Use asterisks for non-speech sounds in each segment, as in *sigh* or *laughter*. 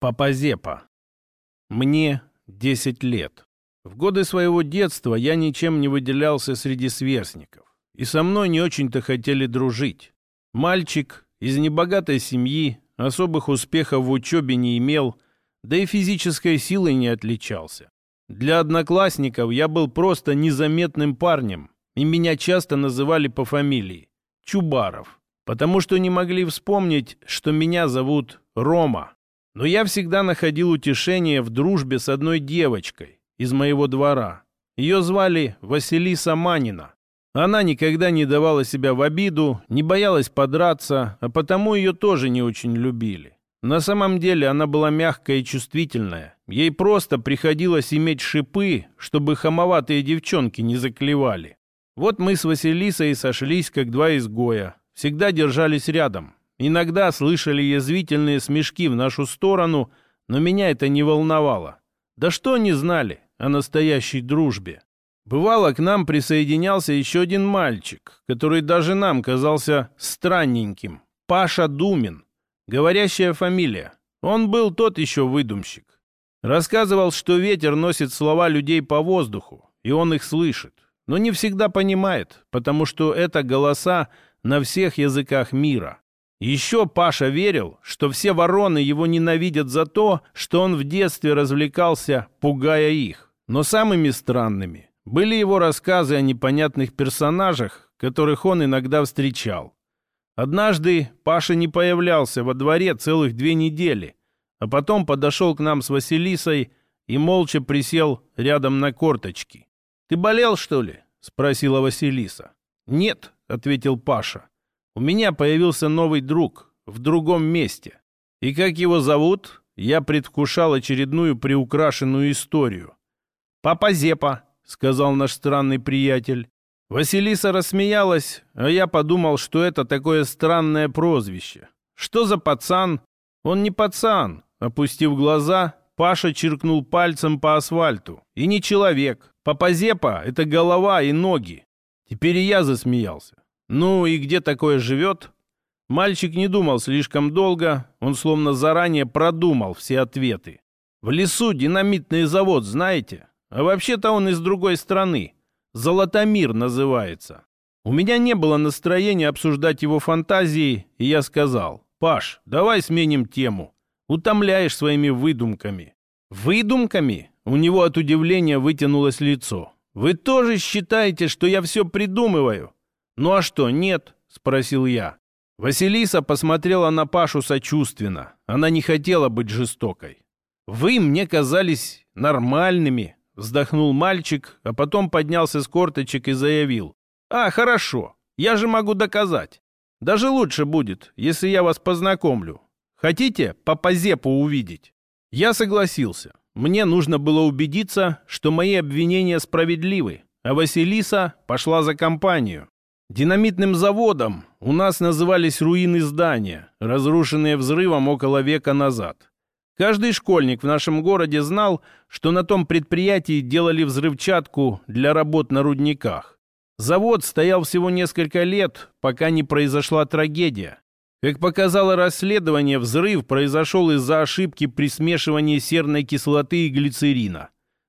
Папазепа. Мне 10 лет. В годы своего детства я ничем не выделялся среди сверстников. И со мной не очень-то хотели дружить. Мальчик из небогатой семьи, особых успехов в учебе не имел, да и физической силой не отличался. Для одноклассников я был просто незаметным парнем, и меня часто называли по фамилии Чубаров, потому что не могли вспомнить, что меня зовут Рома. Но я всегда находил утешение в дружбе с одной девочкой из моего двора. Ее звали Василиса Манина. Она никогда не давала себя в обиду, не боялась подраться, а потому ее тоже не очень любили. На самом деле она была мягкая и чувствительная. Ей просто приходилось иметь шипы, чтобы хамоватые девчонки не заклевали. Вот мы с Василисой сошлись, как два изгоя. Всегда держались рядом. Иногда слышали язвительные смешки в нашу сторону, но меня это не волновало. Да что они знали о настоящей дружбе? Бывало, к нам присоединялся еще один мальчик, который даже нам казался странненьким. Паша Думин. Говорящая фамилия. Он был тот еще выдумщик. Рассказывал, что ветер носит слова людей по воздуху, и он их слышит. Но не всегда понимает, потому что это голоса на всех языках мира. Еще Паша верил, что все вороны его ненавидят за то, что он в детстве развлекался, пугая их. Но самыми странными были его рассказы о непонятных персонажах, которых он иногда встречал. Однажды Паша не появлялся во дворе целых две недели, а потом подошел к нам с Василисой и молча присел рядом на корточки. «Ты болел, что ли?» — спросила Василиса. «Нет», — ответил Паша. У меня появился новый друг в другом месте. И как его зовут, я предвкушал очередную приукрашенную историю. «Папа Зепа», — сказал наш странный приятель. Василиса рассмеялась, а я подумал, что это такое странное прозвище. Что за пацан? Он не пацан. Опустив глаза, Паша чиркнул пальцем по асфальту. И не человек. Папа Зепа — это голова и ноги. Теперь и я засмеялся. «Ну и где такое живет?» Мальчик не думал слишком долго, он словно заранее продумал все ответы. «В лесу динамитный завод, знаете? А вообще-то он из другой страны. Золотомир называется». У меня не было настроения обсуждать его фантазии, и я сказал, «Паш, давай сменим тему. Утомляешь своими выдумками». «Выдумками?» У него от удивления вытянулось лицо. «Вы тоже считаете, что я все придумываю?» «Ну а что, нет?» — спросил я. Василиса посмотрела на Пашу сочувственно. Она не хотела быть жестокой. «Вы мне казались нормальными», — вздохнул мальчик, а потом поднялся с корточек и заявил. «А, хорошо, я же могу доказать. Даже лучше будет, если я вас познакомлю. Хотите по Пазепу увидеть?» Я согласился. Мне нужно было убедиться, что мои обвинения справедливы, а Василиса пошла за компанию. Динамитным заводом у нас назывались руины здания, разрушенные взрывом около века назад. Каждый школьник в нашем городе знал, что на том предприятии делали взрывчатку для работ на рудниках. Завод стоял всего несколько лет, пока не произошла трагедия. Как показало расследование, взрыв произошел из-за ошибки при смешивании серной кислоты и глицерина.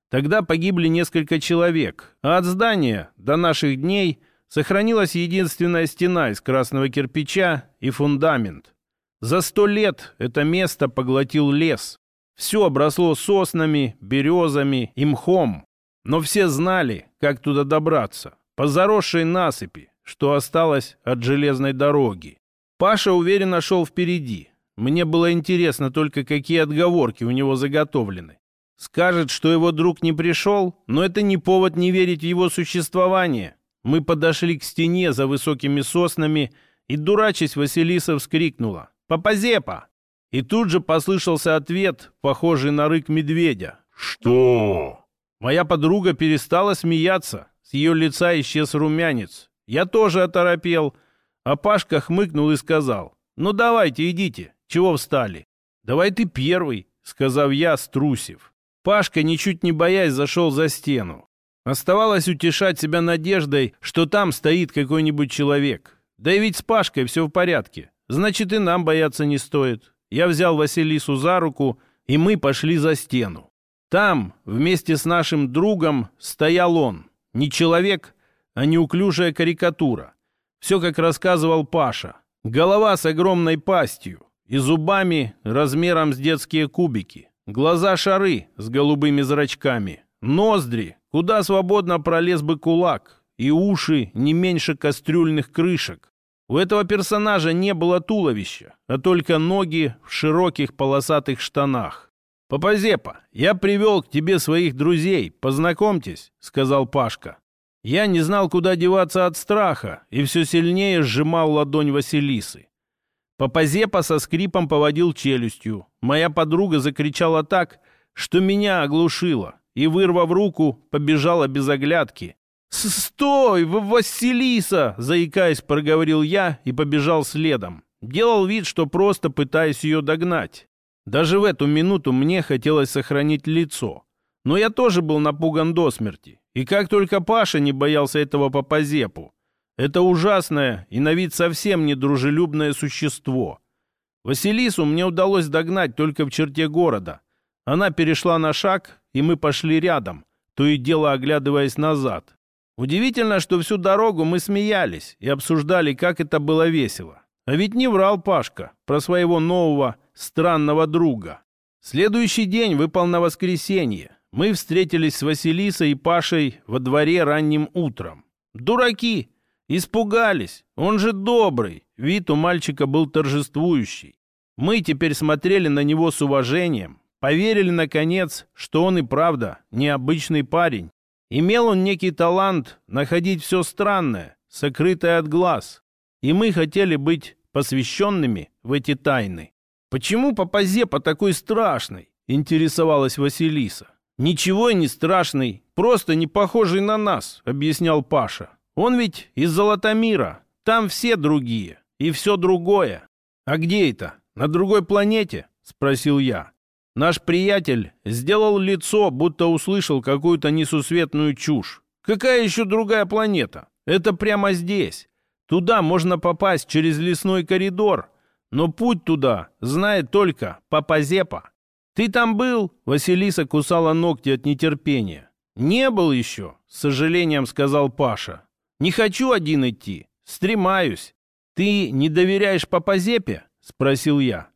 Тогда погибли несколько человек, а от здания до наших дней – Сохранилась единственная стена из красного кирпича и фундамент. За сто лет это место поглотил лес. Все обросло соснами, березами и мхом. Но все знали, как туда добраться. По заросшей насыпи, что осталось от железной дороги. Паша уверенно шел впереди. Мне было интересно только, какие отговорки у него заготовлены. Скажет, что его друг не пришел, но это не повод не верить в его существование. Мы подошли к стене за высокими соснами, и, дурачись, Василиса вскрикнула «Папазепа!» И тут же послышался ответ, похожий на рык медведя. «Что?» Моя подруга перестала смеяться. С ее лица исчез румянец. Я тоже оторопел. А Пашка хмыкнул и сказал, «Ну давайте, идите. Чего встали?» «Давай ты первый», — сказав я, струсив. Пашка, ничуть не боясь, зашел за стену. Оставалось утешать себя надеждой, что там стоит какой-нибудь человек. Да и ведь с Пашкой все в порядке. Значит, и нам бояться не стоит. Я взял Василису за руку, и мы пошли за стену. Там, вместе с нашим другом, стоял он. Не человек, а неуклюжая карикатура. Все, как рассказывал Паша. Голова с огромной пастью и зубами размером с детские кубики. Глаза шары с голубыми зрачками. Ноздри, куда свободно пролез бы кулак. И уши не меньше кастрюльных крышек. У этого персонажа не было туловища, а только ноги в широких полосатых штанах. «Папазепа, я привел к тебе своих друзей, познакомьтесь», — сказал Пашка. Я не знал, куда деваться от страха, и все сильнее сжимал ладонь Василисы. Папазепа со скрипом поводил челюстью. Моя подруга закричала так, что меня оглушило, и, вырвав руку, побежала без оглядки. «Стой, Василиса!» — заикаясь, проговорил я и побежал следом. Делал вид, что просто пытаюсь ее догнать. Даже в эту минуту мне хотелось сохранить лицо. Но я тоже был напуган до смерти. И как только Паша не боялся этого Папазепу. Это ужасное и на вид совсем недружелюбное существо. Василису мне удалось догнать только в черте города. Она перешла на шаг, и мы пошли рядом, то и дело оглядываясь назад. Удивительно, что всю дорогу мы смеялись и обсуждали, как это было весело. А ведь не врал Пашка про своего нового странного друга. Следующий день выпал на воскресенье. Мы встретились с Василисой и Пашей во дворе ранним утром. Дураки! Испугались! Он же добрый! Вид у мальчика был торжествующий. Мы теперь смотрели на него с уважением, поверили, наконец, что он и правда необычный парень. Имел он некий талант находить все странное, сокрытое от глаз. И мы хотели быть посвященными в эти тайны. «Почему Папазепа такой страшный?» — интересовалась Василиса. «Ничего не страшный, просто не похожий на нас», — объяснял Паша. Он ведь из Золотомира. Там все другие. И все другое. А где это? На другой планете? Спросил я. Наш приятель сделал лицо, будто услышал какую-то несусветную чушь. Какая еще другая планета? Это прямо здесь. Туда можно попасть через лесной коридор. Но путь туда знает только Папа Зепа. «Ты там был?» — Василиса кусала ногти от нетерпения. «Не был еще», — с сожалением сказал Паша. Не хочу один идти. Стремаюсь. Ты не доверяешь Папазепе? Спросил я.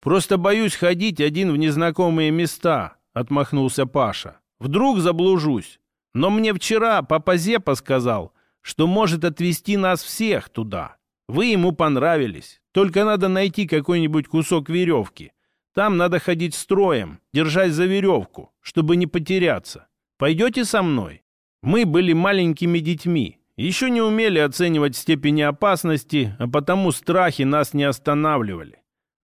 Просто боюсь ходить один в незнакомые места, отмахнулся Паша. Вдруг заблужусь. Но мне вчера Папазепа сказал, что может отвезти нас всех туда. Вы ему понравились. Только надо найти какой-нибудь кусок веревки. Там надо ходить строем, держась за веревку, чтобы не потеряться. Пойдете со мной? Мы были маленькими детьми, еще не умели оценивать степени опасности, а потому страхи нас не останавливали.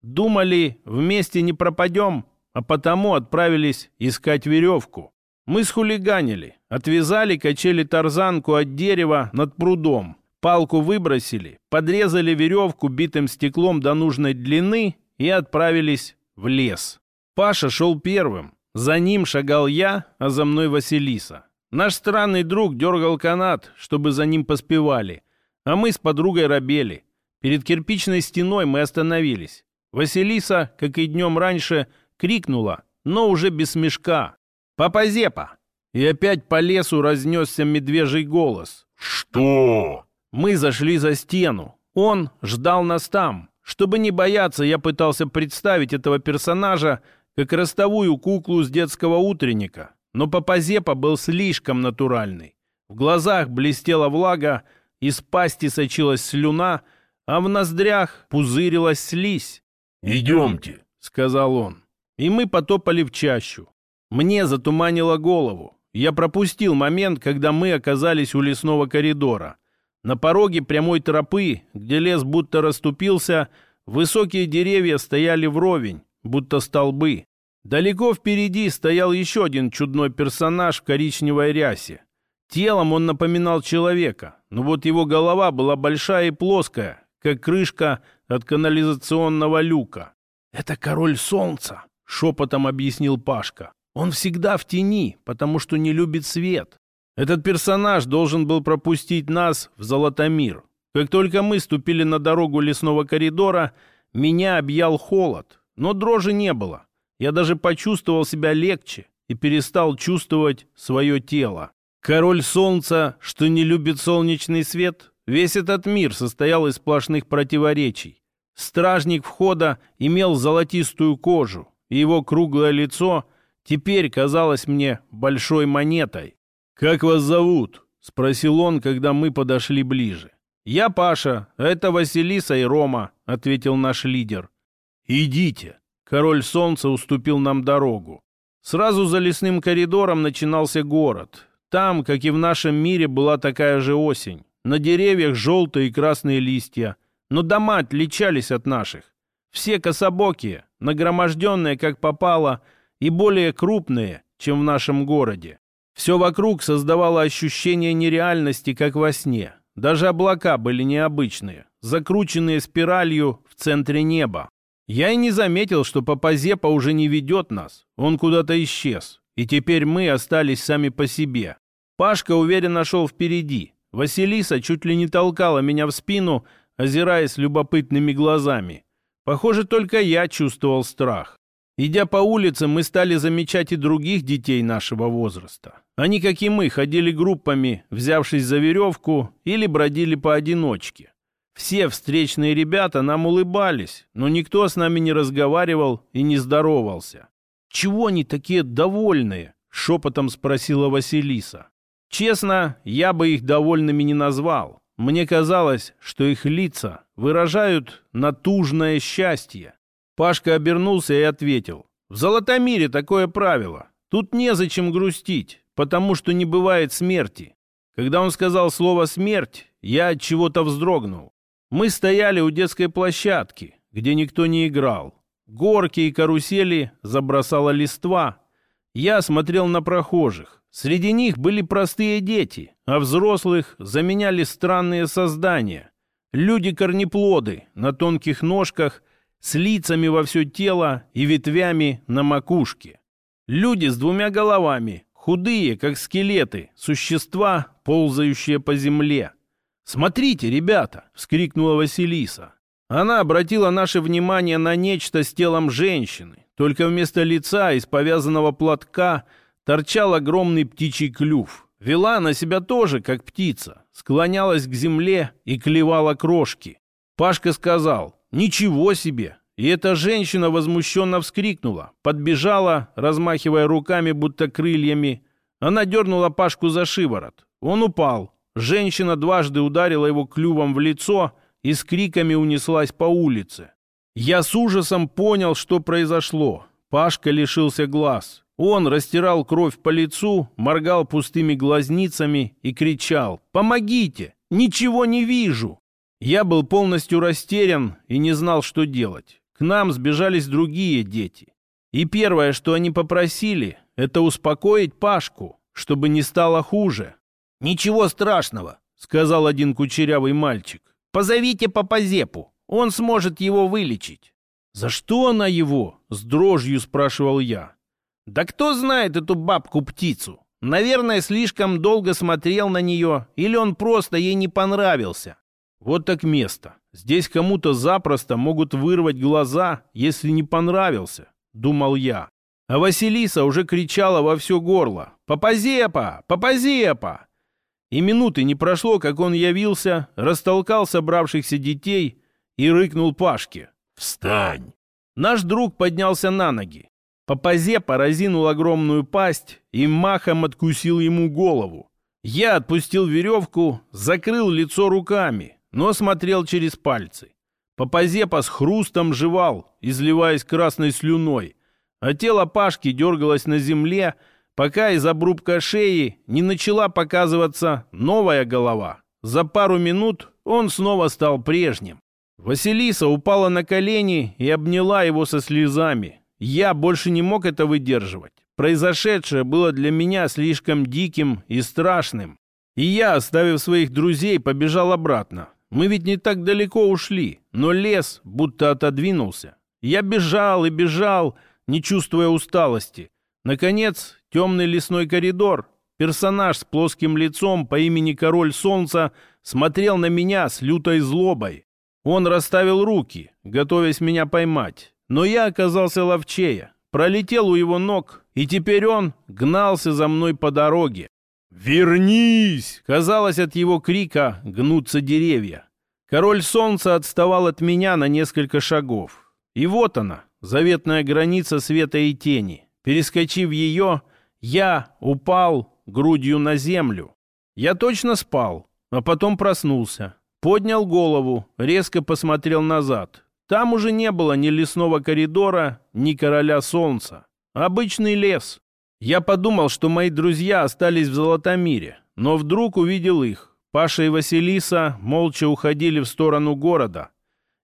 Думали, вместе не пропадем, а потому отправились искать веревку. Мы схулиганили, отвязали качели-тарзанку от дерева над прудом, палку выбросили, подрезали веревку битым стеклом до нужной длины и отправились в лес. Паша шел первым, за ним шагал я, а за мной Василиса. Наш странный друг дергал канат, чтобы за ним поспевали, а мы с подругой робели. Перед кирпичной стеной мы остановились. Василиса, как и днем раньше, крикнула, но уже без смешка. «Папа Зепа!» И опять по лесу разнесся медвежий голос. «Что?» Мы зашли за стену. Он ждал нас там. Чтобы не бояться, я пытался представить этого персонажа как ростовую куклу с детского утренника. Но Папазепа был слишком натуральный. В глазах блестела влага, из пасти сочилась слюна, а в ноздрях пузырилась слизь. «Идемте», — сказал он. И мы потопали в чащу. Мне затуманило голову. Я пропустил момент, когда мы оказались у лесного коридора. На пороге прямой тропы, где лес будто расступился, высокие деревья стояли вровень, будто столбы. Далеко впереди стоял еще один чудной персонаж в коричневой рясе. Телом он напоминал человека, но вот его голова была большая и плоская, как крышка от канализационного люка. «Это король солнца», — шепотом объяснил Пашка. «Он всегда в тени, потому что не любит свет. Этот персонаж должен был пропустить нас в Золотомир. Как только мы ступили на дорогу лесного коридора, меня объял холод, но дрожи не было. я даже почувствовал себя легче и перестал чувствовать свое тело. Король солнца, что не любит солнечный свет, весь этот мир состоял из сплошных противоречий. Стражник входа имел золотистую кожу, и его круглое лицо теперь казалось мне большой монетой. «Как вас зовут?» — спросил он, когда мы подошли ближе. «Я Паша, а это Василиса и Рома», — ответил наш лидер. «Идите». Король солнца уступил нам дорогу. Сразу за лесным коридором начинался город. Там, как и в нашем мире, была такая же осень. На деревьях желтые и красные листья. Но дома отличались от наших. Все кособокие, нагроможденные как попало, и более крупные, чем в нашем городе. Все вокруг создавало ощущение нереальности, как во сне. Даже облака были необычные, закрученные спиралью в центре неба. Я и не заметил, что Папазепа уже не ведет нас. Он куда-то исчез. И теперь мы остались сами по себе. Пашка уверенно шел впереди. Василиса чуть ли не толкала меня в спину, озираясь любопытными глазами. Похоже, только я чувствовал страх. Идя по улице, мы стали замечать и других детей нашего возраста. Они, как и мы, ходили группами, взявшись за веревку, или бродили поодиночке. Все встречные ребята нам улыбались, но никто с нами не разговаривал и не здоровался. «Чего они такие довольные?» — шепотом спросила Василиса. Честно, я бы их довольными не назвал. Мне казалось, что их лица выражают натужное счастье. Пашка обернулся и ответил. «В Золотомире такое правило. Тут незачем грустить, потому что не бывает смерти». Когда он сказал слово «смерть», я от чего-то вздрогнул. Мы стояли у детской площадки, где никто не играл. Горки и карусели забросала листва. Я смотрел на прохожих. Среди них были простые дети, а взрослых заменяли странные создания. Люди-корнеплоды на тонких ножках, с лицами во все тело и ветвями на макушке. Люди с двумя головами, худые, как скелеты, существа, ползающие по земле. «Смотрите, ребята!» — вскрикнула Василиса. Она обратила наше внимание на нечто с телом женщины. Только вместо лица из повязанного платка торчал огромный птичий клюв. Вела она себя тоже, как птица, склонялась к земле и клевала крошки. Пашка сказал «Ничего себе!» И эта женщина возмущенно вскрикнула, подбежала, размахивая руками, будто крыльями. Она дернула Пашку за шиворот. Он упал, Женщина дважды ударила его клювом в лицо и с криками унеслась по улице. Я с ужасом понял, что произошло. Пашка лишился глаз. Он растирал кровь по лицу, моргал пустыми глазницами и кричал «Помогите! Ничего не вижу!» Я был полностью растерян и не знал, что делать. К нам сбежались другие дети. И первое, что они попросили, это успокоить Пашку, чтобы не стало хуже. «Ничего страшного», — сказал один кучерявый мальчик. «Позовите Папазепу, он сможет его вылечить». «За что она его?» — с дрожью спрашивал я. «Да кто знает эту бабку-птицу? Наверное, слишком долго смотрел на нее, или он просто ей не понравился». «Вот так место. Здесь кому-то запросто могут вырвать глаза, если не понравился», — думал я. А Василиса уже кричала во все горло. «Папазепа! Папазепа!» И минуты не прошло, как он явился, растолкал собравшихся детей и рыкнул Пашке. «Встань!» Наш друг поднялся на ноги. Папазе поразинул огромную пасть и махом откусил ему голову. Я отпустил веревку, закрыл лицо руками, но смотрел через пальцы. Папазепа с хрустом жевал, изливаясь красной слюной, а тело Пашки дергалось на земле, пока из обрубка шеи не начала показываться новая голова. За пару минут он снова стал прежним. Василиса упала на колени и обняла его со слезами. Я больше не мог это выдерживать. Произошедшее было для меня слишком диким и страшным. И я, оставив своих друзей, побежал обратно. Мы ведь не так далеко ушли, но лес будто отодвинулся. Я бежал и бежал, не чувствуя усталости. Наконец, темный лесной коридор. Персонаж с плоским лицом по имени Король Солнца смотрел на меня с лютой злобой. Он расставил руки, готовясь меня поймать. Но я оказался ловчее. пролетел у его ног, и теперь он гнался за мной по дороге. «Вернись!» — казалось, от его крика гнутся деревья. Король солнца отставал от меня на несколько шагов. И вот она, заветная граница света и тени. Перескочив ее, я упал грудью на землю. Я точно спал, а потом проснулся. Поднял голову, резко посмотрел назад. Там уже не было ни лесного коридора, ни короля солнца. Обычный лес. Я подумал, что мои друзья остались в Золотомире, но вдруг увидел их. Паша и Василиса молча уходили в сторону города.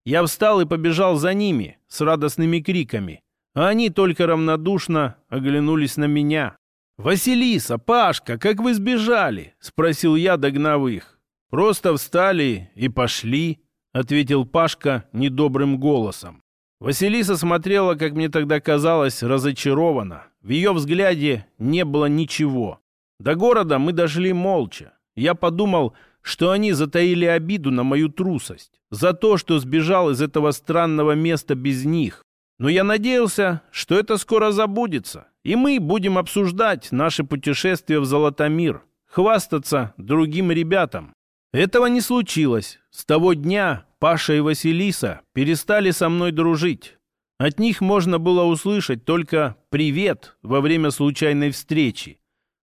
Я встал и побежал за ними с радостными криками, а они только равнодушно оглянулись на меня. «Василиса, Пашка, как вы сбежали?» — спросил я, догнав их. «Просто встали и пошли», — ответил Пашка недобрым голосом. Василиса смотрела, как мне тогда казалось, разочарованно. В ее взгляде не было ничего. До города мы дошли молча. Я подумал, что они затаили обиду на мою трусость, за то, что сбежал из этого странного места без них. Но я надеялся, что это скоро забудется, и мы будем обсуждать наше путешествие в Золотомир, хвастаться другим ребятам. Этого не случилось. С того дня Паша и Василиса перестали со мной дружить. От них можно было услышать только «привет» во время случайной встречи.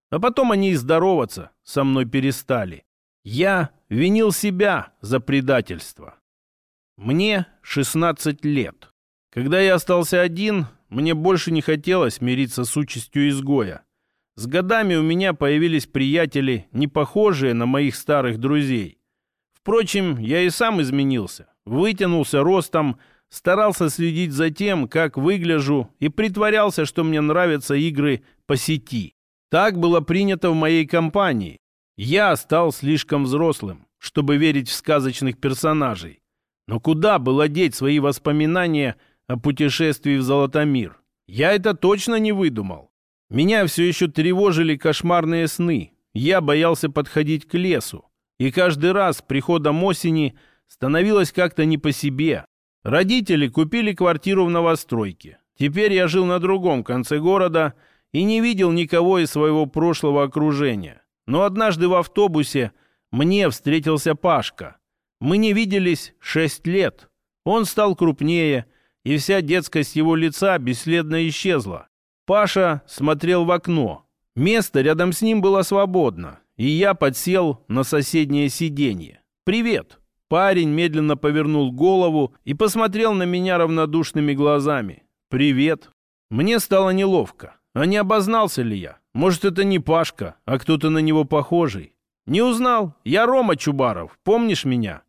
А потом они и здороваться со мной перестали. Я винил себя за предательство. Мне 16 лет. Когда я остался один, мне больше не хотелось мириться с участью изгоя. С годами у меня появились приятели, не похожие на моих старых друзей. Впрочем, я и сам изменился. Вытянулся ростом, старался следить за тем, как выгляжу, и притворялся, что мне нравятся игры по сети. Так было принято в моей компании. Я стал слишком взрослым, чтобы верить в сказочных персонажей. Но куда было деть свои воспоминания о путешествии в Золотомир? Я это точно не выдумал. Меня все еще тревожили кошмарные сны. Я боялся подходить к лесу. И каждый раз приходом осени становилось как-то не по себе. Родители купили квартиру в новостройке. Теперь я жил на другом конце города и не видел никого из своего прошлого окружения. Но однажды в автобусе мне встретился Пашка. Мы не виделись шесть лет. Он стал крупнее, и вся детскость его лица бесследно исчезла. Паша смотрел в окно. Место рядом с ним было свободно, и я подсел на соседнее сиденье. «Привет!» Парень медленно повернул голову и посмотрел на меня равнодушными глазами. «Привет!» Мне стало неловко. А не обознался ли я? Может, это не Пашка, а кто-то на него похожий? Не узнал? Я Рома Чубаров. Помнишь меня?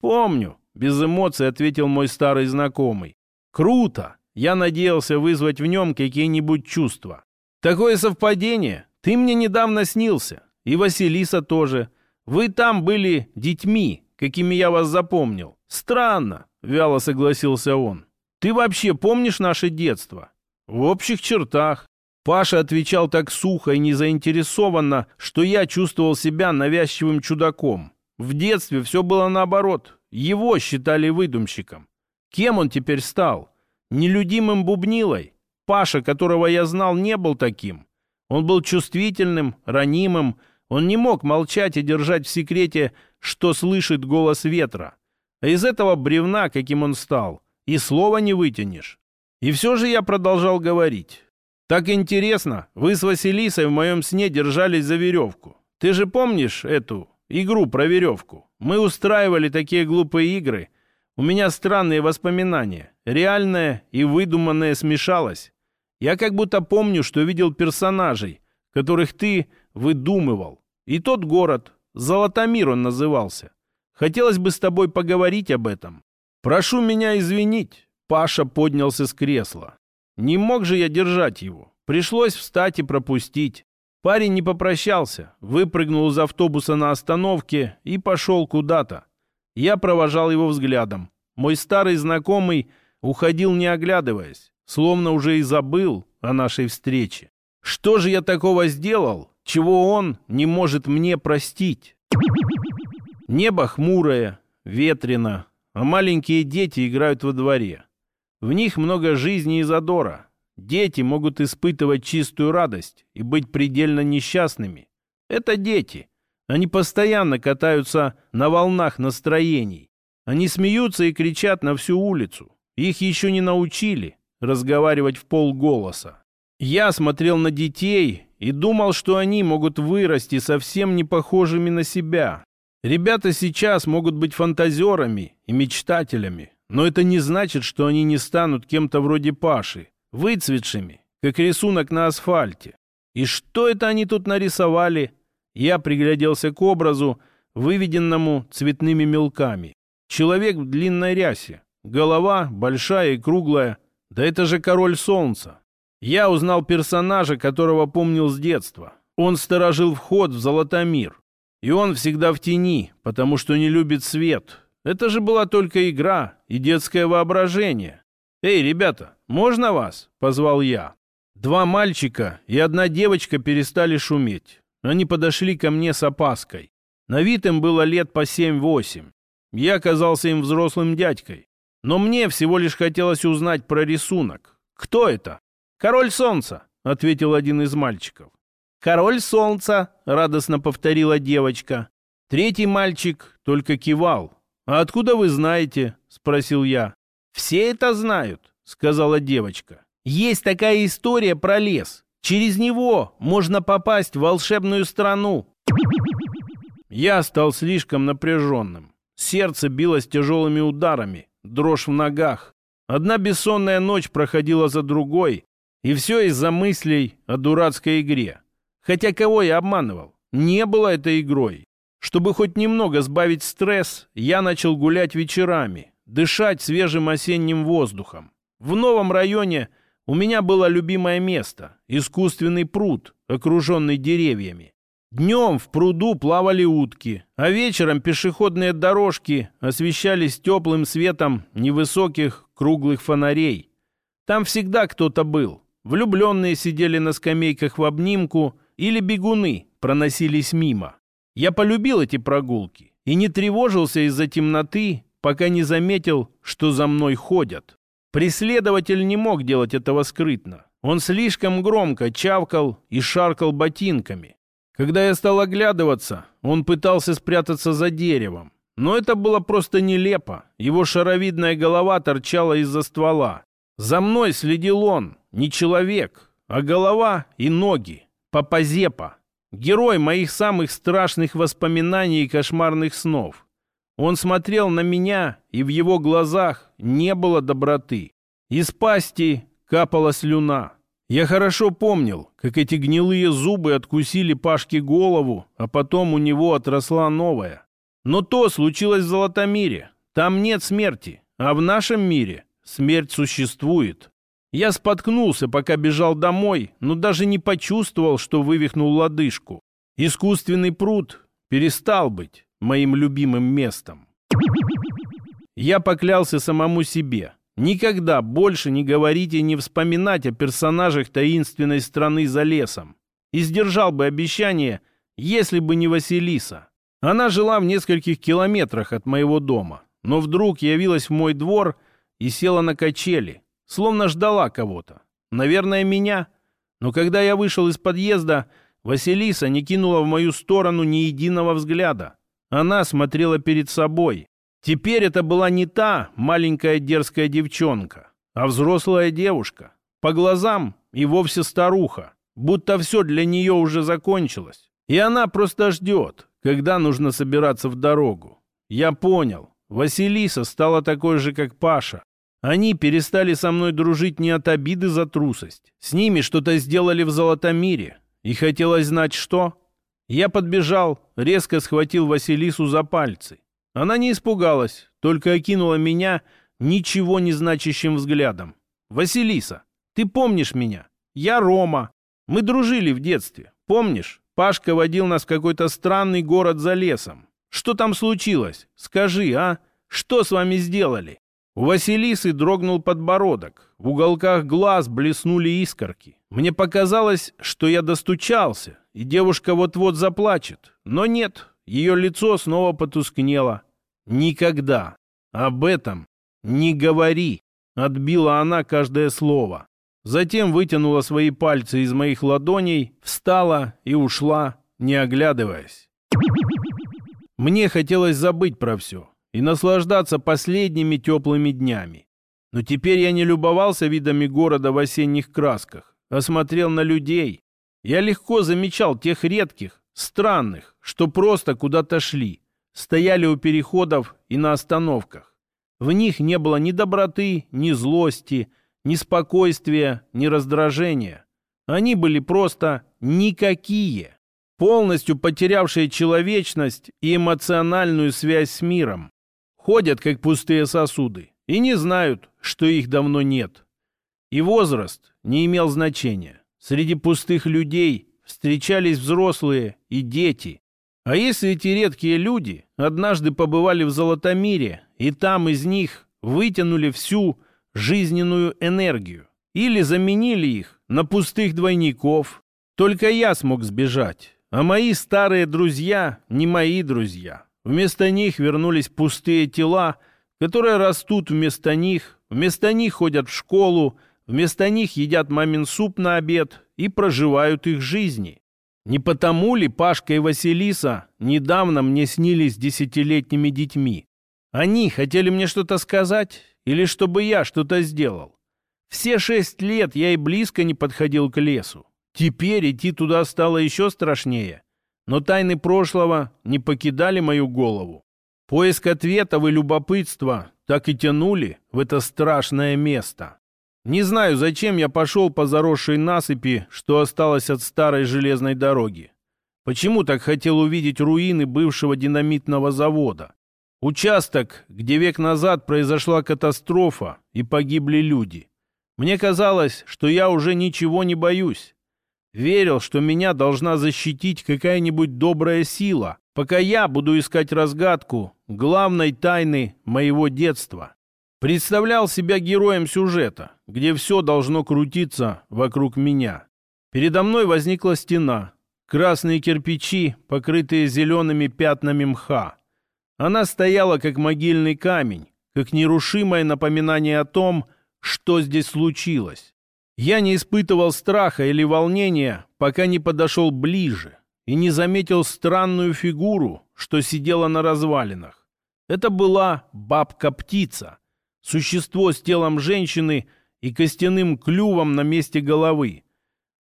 Помню. Без эмоций ответил мой старый знакомый. Круто. Я надеялся вызвать в нем какие-нибудь чувства. Такое совпадение. Ты мне недавно снился. И Василиса тоже. Вы там были детьми, какими я вас запомнил. Странно, вяло согласился он. Ты вообще помнишь наше детство? В общих чертах. Паша отвечал так сухо и незаинтересованно, что я чувствовал себя навязчивым чудаком. В детстве все было наоборот. Его считали выдумщиком. Кем он теперь стал? Нелюдимым бубнилой? Паша, которого я знал, не был таким. Он был чувствительным, ранимым. Он не мог молчать и держать в секрете, что слышит голос ветра. А из этого бревна, каким он стал, и слова не вытянешь. И все же я продолжал говорить. Так интересно, вы с Василисой в моем сне держались за веревку. Ты же помнишь эту игру про веревку? Мы устраивали такие глупые игры. У меня странные воспоминания. Реальное и выдуманное смешалось. Я как будто помню, что видел персонажей, которых ты выдумывал. И тот город, Золотомир он назывался. Хотелось бы с тобой поговорить об этом. Прошу меня извинить. Паша поднялся с кресла. Не мог же я держать его. Пришлось встать и пропустить. Парень не попрощался, выпрыгнул из автобуса на остановке и пошел куда-то. Я провожал его взглядом. Мой старый знакомый уходил не оглядываясь, словно уже и забыл о нашей встрече. Что же я такого сделал, чего он не может мне простить? Небо хмурое, ветрено, а маленькие дети играют во дворе. В них много жизни и задора. дети могут испытывать чистую радость и быть предельно несчастными. Это дети. Они постоянно катаются на волнах настроений. Они смеются и кричат на всю улицу. Их еще не научили разговаривать в полголоса. Я смотрел на детей и думал, что они могут вырасти совсем не похожими на себя. Ребята сейчас могут быть фантазерами и мечтателями, но это не значит, что они не станут кем-то вроде Паши, выцветшими, как рисунок на асфальте. И что это они тут нарисовали? Я пригляделся к образу, выведенному цветными мелками. Человек в длинной рясе, голова большая и круглая. Да это же король солнца. Я узнал персонажа, которого помнил с детства. Он сторожил вход в Золотомир. И он всегда в тени, потому что не любит свет. Это же была только игра и детское воображение. «Эй, ребята, можно вас?» — позвал я. Два мальчика и одна девочка перестали шуметь. Они подошли ко мне с опаской. На вид им было лет по семь-восемь. Я оказался им взрослым дядькой. Но мне всего лишь хотелось узнать про рисунок. «Кто это?» «Король солнца», — ответил один из мальчиков. «Король солнца», — радостно повторила девочка. Третий мальчик только кивал. «А откуда вы знаете?» — спросил я. «Все это знают», — сказала девочка. «Есть такая история про лес. Через него можно попасть в волшебную страну». Я стал слишком напряженным. Сердце билось тяжелыми ударами, дрожь в ногах. Одна бессонная ночь проходила за другой, и все из-за мыслей о дурацкой игре. Хотя кого я обманывал? Не было этой игрой. Чтобы хоть немного сбавить стресс, я начал гулять вечерами, дышать свежим осенним воздухом. В новом районе у меня было любимое место – искусственный пруд, окруженный деревьями. Днем в пруду плавали утки, а вечером пешеходные дорожки освещались теплым светом невысоких круглых фонарей. Там всегда кто-то был. Влюбленные сидели на скамейках в обнимку или бегуны проносились мимо. Я полюбил эти прогулки и не тревожился из-за темноты, пока не заметил, что за мной ходят. Преследователь не мог делать этого скрытно. Он слишком громко чавкал и шаркал ботинками. Когда я стал оглядываться, он пытался спрятаться за деревом. Но это было просто нелепо. Его шаровидная голова торчала из-за ствола. За мной следил он, не человек, а голова и ноги. Папазепа. Герой моих самых страшных воспоминаний и кошмарных снов. Он смотрел на меня, и в его глазах не было доброты. Из пасти капала слюна. Я хорошо помнил, как эти гнилые зубы откусили Пашке голову, а потом у него отросла новая. Но то случилось в Золотомире. Там нет смерти, а в нашем мире смерть существует. Я споткнулся, пока бежал домой, но даже не почувствовал, что вывихнул лодыжку. Искусственный пруд перестал быть моим любимым местом. Я поклялся самому себе. Никогда больше не говорить и не вспоминать о персонажах таинственной страны за лесом. И сдержал бы обещание, если бы не Василиса. Она жила в нескольких километрах от моего дома, но вдруг явилась в мой двор и села на качели, словно ждала кого-то. Наверное, меня. Но когда я вышел из подъезда, Василиса не кинула в мою сторону ни единого взгляда. Она смотрела перед собой. Теперь это была не та маленькая дерзкая девчонка, а взрослая девушка. По глазам и вовсе старуха, будто все для нее уже закончилось. И она просто ждет, когда нужно собираться в дорогу. Я понял. Василиса стала такой же, как Паша. Они перестали со мной дружить не от обиды за трусость. С ними что-то сделали в Золотомире. И хотелось знать, что. Я подбежал, резко схватил Василису за пальцы. Она не испугалась, только окинула меня ничего не значащим взглядом. «Василиса, ты помнишь меня? Я Рома. Мы дружили в детстве. Помнишь? Пашка водил нас в какой-то странный город за лесом. Что там случилось? Скажи, а? Что с вами сделали?» У Василисы дрогнул подбородок. В уголках глаз блеснули искорки. Мне показалось, что я достучался, и девушка вот-вот заплачет. Но нет, ее лицо снова потускнело. «Никогда об этом не говори», — отбила она каждое слово. затем вытянула свои пальцы из моих ладоней, встала и ушла, не оглядываясь. Мне хотелось забыть про все и наслаждаться последними теплыми днями. Но теперь я не любовался видами города в осенних красках, а смотрел на людей. Я легко замечал тех редких, странных, что просто куда-то шли, стояли у переходов и на остановках. В них не было ни доброты, ни злости, ни спокойствия, ни раздражения. Они были просто никакие полностью потерявшие человечность и эмоциональную связь с миром. Ходят, как пустые сосуды, и не знают, что их давно нет. И возраст не имел значения. Среди пустых людей встречались взрослые и дети. А если эти редкие люди однажды побывали в Золотомире, и там из них вытянули всю жизненную энергию, или заменили их на пустых двойников, только я смог сбежать, а мои старые друзья не мои друзья. Вместо них вернулись пустые тела, которые растут вместо них, вместо них ходят в школу, вместо них едят мамин суп на обед и проживают их жизни. Не потому ли Пашка и Василиса недавно мне снились десятилетними детьми? Они хотели мне что-то сказать или чтобы я что-то сделал? Все шесть лет я и близко не подходил к лесу. Теперь идти туда стало еще страшнее. Но тайны прошлого не покидали мою голову. Поиск ответов и любопытства так и тянули в это страшное место. Не знаю, зачем я пошел по заросшей насыпи, что осталось от старой железной дороги. Почему так хотел увидеть руины бывшего динамитного завода? Участок, где век назад произошла катастрофа и погибли люди. Мне казалось, что я уже ничего не боюсь. Верил, что меня должна защитить какая-нибудь добрая сила, пока я буду искать разгадку главной тайны моего детства. Представлял себя героем сюжета, где все должно крутиться вокруг меня. Передо мной возникла стена, красные кирпичи, покрытые зелеными пятнами мха. Она стояла как могильный камень, как нерушимое напоминание о том, что здесь случилось. Я не испытывал страха или волнения, пока не подошел ближе и не заметил странную фигуру, что сидела на развалинах. Это была бабка-птица, существо с телом женщины и костяным клювом на месте головы.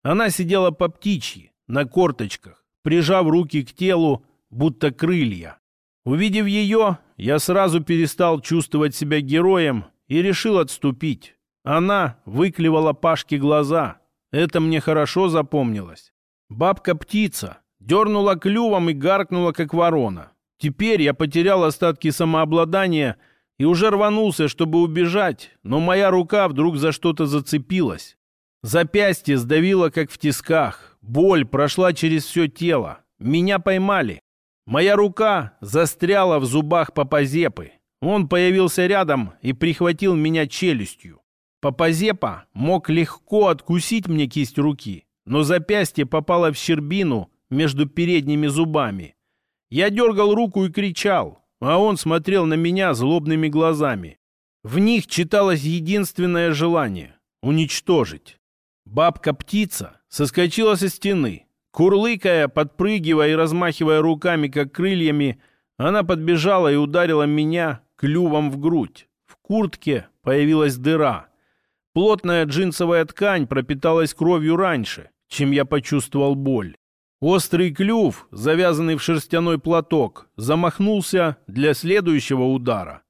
Она сидела по птичьи, на корточках, прижав руки к телу, будто крылья. Увидев ее, я сразу перестал чувствовать себя героем и решил отступить. Она выклевала Пашке глаза. Это мне хорошо запомнилось. Бабка-птица дернула клювом и гаркнула, как ворона. Теперь я потерял остатки самообладания и уже рванулся, чтобы убежать, но моя рука вдруг за что-то зацепилась. Запястье сдавило, как в тисках. Боль прошла через все тело. Меня поймали. Моя рука застряла в зубах Папазепы. Он появился рядом и прихватил меня челюстью. Папазепа мог легко откусить мне кисть руки, но запястье попало в щербину между передними зубами. Я дергал руку и кричал, а он смотрел на меня злобными глазами. В них читалось единственное желание — уничтожить. Бабка-птица соскочила со стены. Курлыкая, подпрыгивая и размахивая руками, как крыльями, она подбежала и ударила меня клювом в грудь. В куртке появилась дыра — Плотная джинсовая ткань пропиталась кровью раньше, чем я почувствовал боль. Острый клюв, завязанный в шерстяной платок, замахнулся для следующего удара.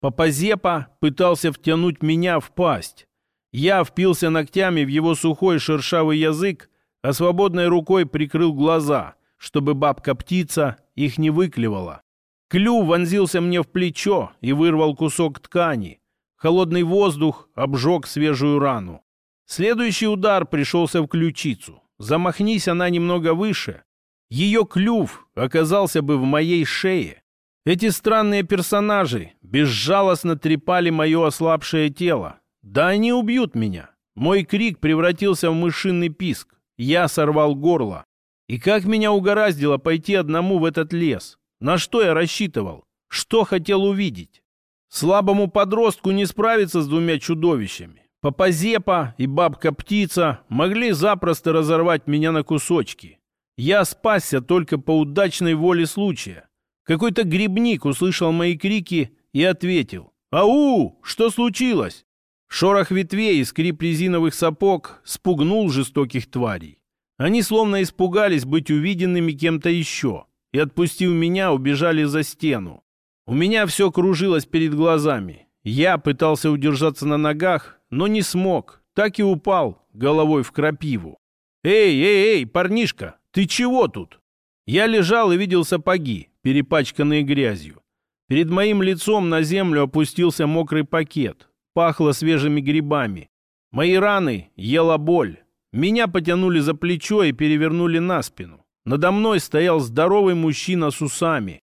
Папазепа пытался втянуть меня в пасть. Я впился ногтями в его сухой шершавый язык, а свободной рукой прикрыл глаза, чтобы бабка-птица их не выклевала. Клюв вонзился мне в плечо и вырвал кусок ткани. Холодный воздух обжег свежую рану. Следующий удар пришелся в ключицу. Замахнись она немного выше, ее клюв оказался бы в моей шее. Эти странные персонажи безжалостно трепали мое ослабшее тело. Да они убьют меня. Мой крик превратился в мышиный писк. Я сорвал горло. И как меня угораздило пойти одному в этот лес? На что я рассчитывал? Что хотел увидеть? Слабому подростку не справиться с двумя чудовищами. Папазепа и бабка-птица могли запросто разорвать меня на кусочки. Я спасся только по удачной воле случая. Какой-то грибник услышал мои крики и ответил. «Ау! Что случилось?» Шорох ветвей и скрип резиновых сапог спугнул жестоких тварей. Они словно испугались быть увиденными кем-то еще и, отпустив меня, убежали за стену. У меня все кружилось перед глазами. Я пытался удержаться на ногах, но не смог, так и упал головой в крапиву. «Эй, эй, эй, парнишка, ты чего тут?» Я лежал и видел сапоги, перепачканные грязью. Перед моим лицом на землю опустился мокрый пакет. Пахло свежими грибами. Мои раны ела боль. Меня потянули за плечо и перевернули на спину. Надо мной стоял здоровый мужчина с усами.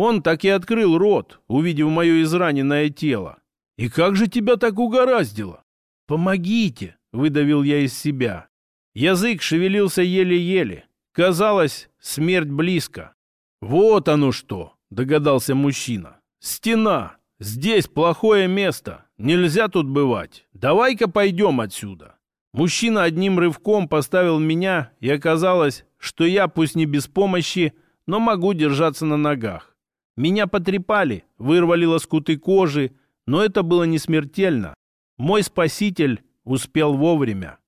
Он так и открыл рот, увидев мое израненное тело. «И как же тебя так угораздило?» «Помогите!» — выдавил я из себя. Язык шевелился еле-еле. Казалось, смерть близко. «Вот оно что!» — догадался мужчина. «Стена! Здесь плохое место. Нельзя тут бывать. Давай-ка пойдем отсюда». Мужчина одним рывком поставил меня, и оказалось, что я, пусть не без помощи, но могу держаться на ногах. Меня потрепали, вырвали лоскуты кожи, но это было не смертельно. Мой спаситель успел вовремя.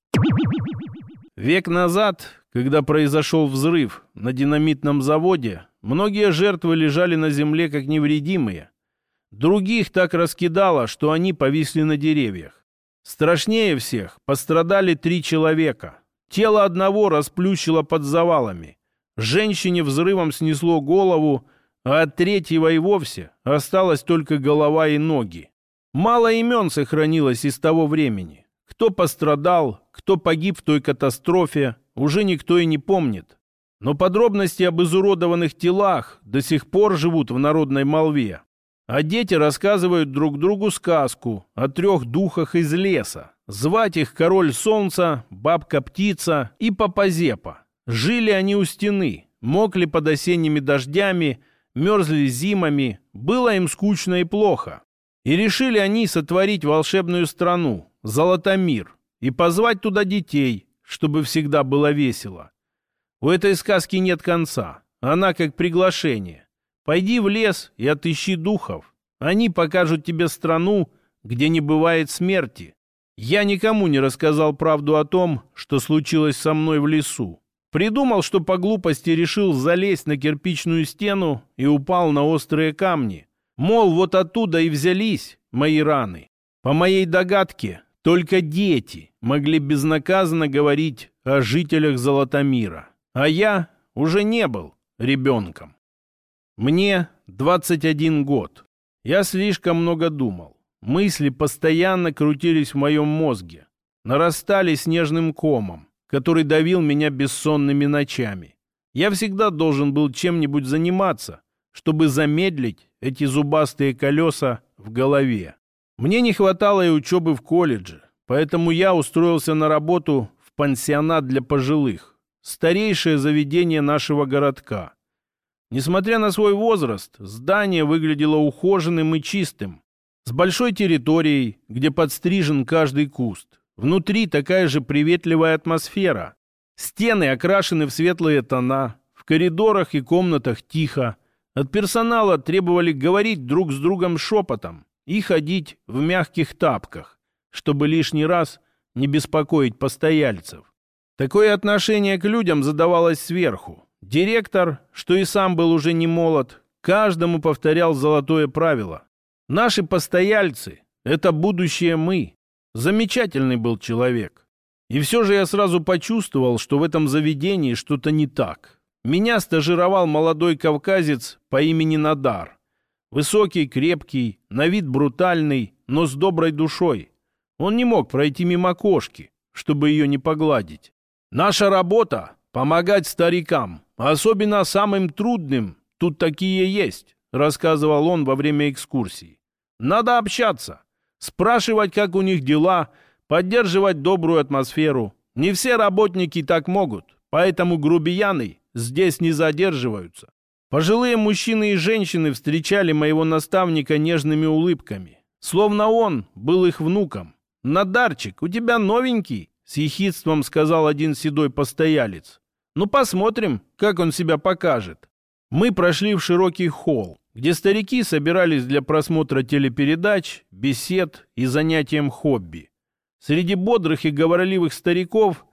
Век назад, когда произошел взрыв на динамитном заводе, многие жертвы лежали на земле как невредимые. Других так раскидало, что они повисли на деревьях. Страшнее всех пострадали три человека. Тело одного расплющило под завалами. Женщине взрывом снесло голову, а от третьего и вовсе осталась только голова и ноги. Мало имен сохранилось из того времени. Кто пострадал, кто погиб в той катастрофе, уже никто и не помнит. Но подробности об изуродованных телах до сих пор живут в народной молве. А дети рассказывают друг другу сказку о трех духах из леса. Звать их Король Солнца, Бабка-Птица и Папазепа. Жили они у стены, мокли под осенними дождями, мерзли зимами, было им скучно и плохо. И решили они сотворить волшебную страну, Золотомир, и позвать туда детей, чтобы всегда было весело. У этой сказки нет конца. Она как приглашение. Пойди в лес и отыщи духов. Они покажут тебе страну, где не бывает смерти. Я никому не рассказал правду о том, что случилось со мной в лесу. Придумал, что по глупости решил залезть на кирпичную стену и упал на острые камни. Мол, вот оттуда и взялись мои раны. По моей догадке, только дети могли безнаказанно говорить о жителях Золотомира. А я уже не был ребенком. Мне 21 год. Я слишком много думал. Мысли постоянно крутились в моем мозге. Нарастали снежным комом, который давил меня бессонными ночами. Я всегда должен был чем-нибудь заниматься, чтобы замедлить эти зубастые колеса в голове. Мне не хватало и учебы в колледже, поэтому я устроился на работу в пансионат для пожилых, старейшее заведение нашего городка. Несмотря на свой возраст, здание выглядело ухоженным и чистым, с большой территорией, где подстрижен каждый куст. Внутри такая же приветливая атмосфера. Стены окрашены в светлые тона, в коридорах и комнатах тихо, от персонала требовали говорить друг с другом шепотом и ходить в мягких тапках, чтобы лишний раз не беспокоить постояльцев. Такое отношение к людям задавалось сверху. Директор, что и сам был уже не молод, каждому повторял золотое правило. Наши постояльцы — это будущее мы. Замечательный был человек. И все же я сразу почувствовал, что в этом заведении что-то не так. Меня стажировал молодой кавказец по имени Надар. Высокий, крепкий, на вид брутальный, но с доброй душой. Он не мог пройти мимо кошки, чтобы ее не погладить. Наша работа — помогать старикам, особенно самым трудным. Тут такие есть, рассказывал он во время экскурсии. Надо общаться, спрашивать, как у них дела, поддерживать добрую атмосферу. Не все работники так могут, поэтому грубияны здесь не задерживаются. Пожилые мужчины и женщины встречали моего наставника нежными улыбками, словно он был их внуком. «Надарчик, у тебя новенький», — с ехидством сказал один седой постоялец. «Ну, посмотрим, как он себя покажет». Мы прошли в широкий холл, где старики собирались для просмотра телепередач, бесед и занятием хобби. Среди бодрых и говорливых стариков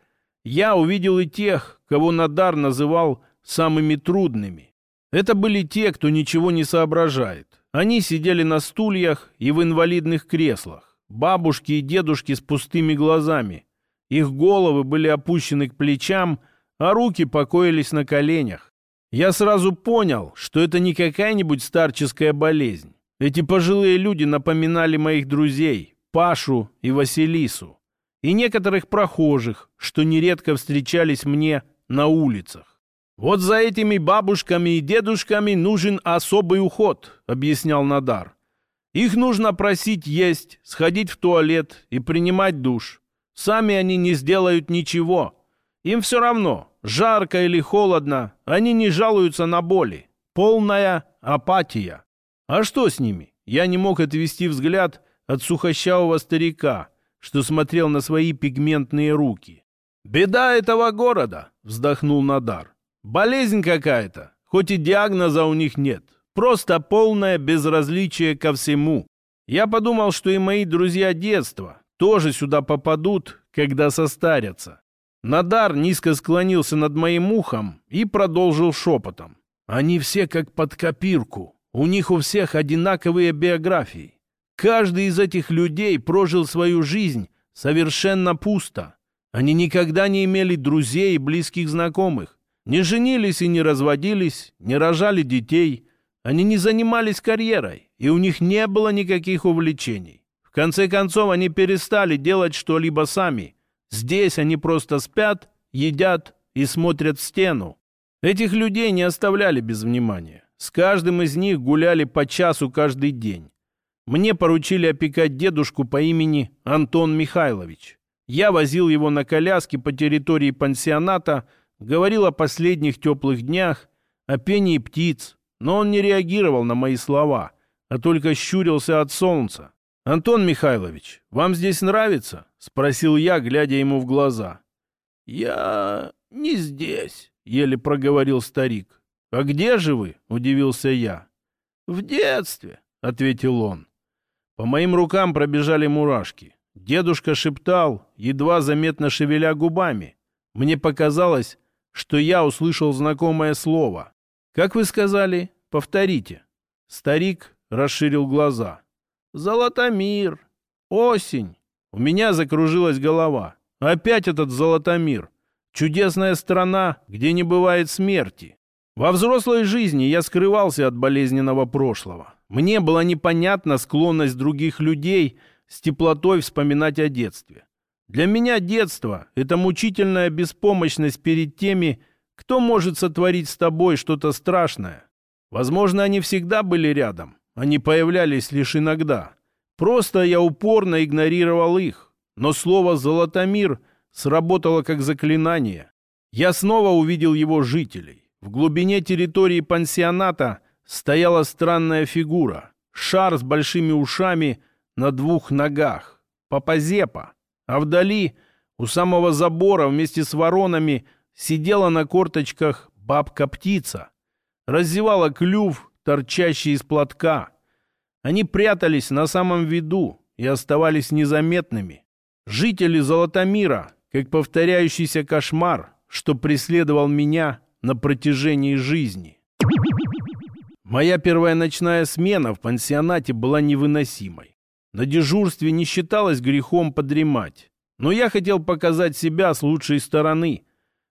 я увидел и тех, кого Надар называл самыми трудными. Это были те, кто ничего не соображает. Они сидели на стульях и в инвалидных креслах. Бабушки и дедушки с пустыми глазами. Их головы были опущены к плечам, а руки покоились на коленях. Я сразу понял, что это не какая-нибудь старческая болезнь. Эти пожилые люди напоминали моих друзей, Пашу и Василису, и некоторых прохожих, что нередко встречались мне на улицах. «Вот за этими бабушками и дедушками нужен особый уход», — объяснял Надар. «Их нужно просить есть, сходить в туалет и принимать душ. Сами они не сделают ничего. Им все равно, жарко или холодно, они не жалуются на боли. Полная апатия. А что с ними? Я не мог отвести взгляд от сухощавого старика, что смотрел на свои пигментные руки. «Беда этого города», — вздохнул Надар. Болезнь какая-то, хоть и диагноза у них нет. Просто полное безразличие ко всему. Я подумал, что и мои друзья детства тоже сюда попадут, когда состарятся. Надар низко склонился над моим ухом и продолжил шепотом. Они все как под копирку. У них у всех одинаковые биографии. Каждый из этих людей прожил свою жизнь совершенно пусто. Они никогда не имели друзей и близких знакомых. Не женились и не разводились, не рожали детей. Они не занимались карьерой, и у них не было никаких увлечений. В конце концов, они перестали делать что-либо сами. Здесь они просто спят, едят и смотрят в стену. Этих людей не оставляли без внимания. С каждым из них гуляли по часу каждый день. Мне поручили опекать дедушку по имени Антон Михайлович. Я возил его на коляске по территории пансионата – Говорил о последних теплых днях, о пении птиц, но он не реагировал на мои слова, а только щурился от солнца. «Антон Михайлович, вам здесь нравится?» — спросил я, глядя ему в глаза. «Я не здесь», — еле проговорил старик. «А где же вы?» — удивился я. «В детстве», — ответил он. По моим рукам пробежали мурашки. Дедушка шептал, едва заметно шевеля губами. Мне показалось, что я услышал знакомое слово. «Как вы сказали? Повторите». Старик расширил глаза. «Золотомир! Осень!» У меня закружилась голова. Опять этот Золотомир. Чудесная страна, где не бывает смерти. Во взрослой жизни я скрывался от болезненного прошлого. Мне была непонятна склонность других людей с теплотой вспоминать о детстве. Для меня детство — это мучительная беспомощность перед теми, кто может сотворить с тобой что-то страшное. Возможно, они всегда были рядом, они появлялись лишь иногда. Просто я упорно игнорировал их. Но слово «Золотомир» сработало как заклинание. Я снова увидел его жителей. В глубине территории пансионата стояла странная фигура. Шар с большими ушами на двух ногах. Папазепа. А вдали, у самого забора, вместе с воронами, сидела на корточках бабка-птица. Раззевала клюв, торчащий из платка. Они прятались на самом виду и оставались незаметными. Жители Золотомира, как повторяющийся кошмар, что преследовал меня на протяжении жизни. Моя первая ночная смена в пансионате была невыносимой. На дежурстве не считалось грехом подремать. Но я хотел показать себя с лучшей стороны.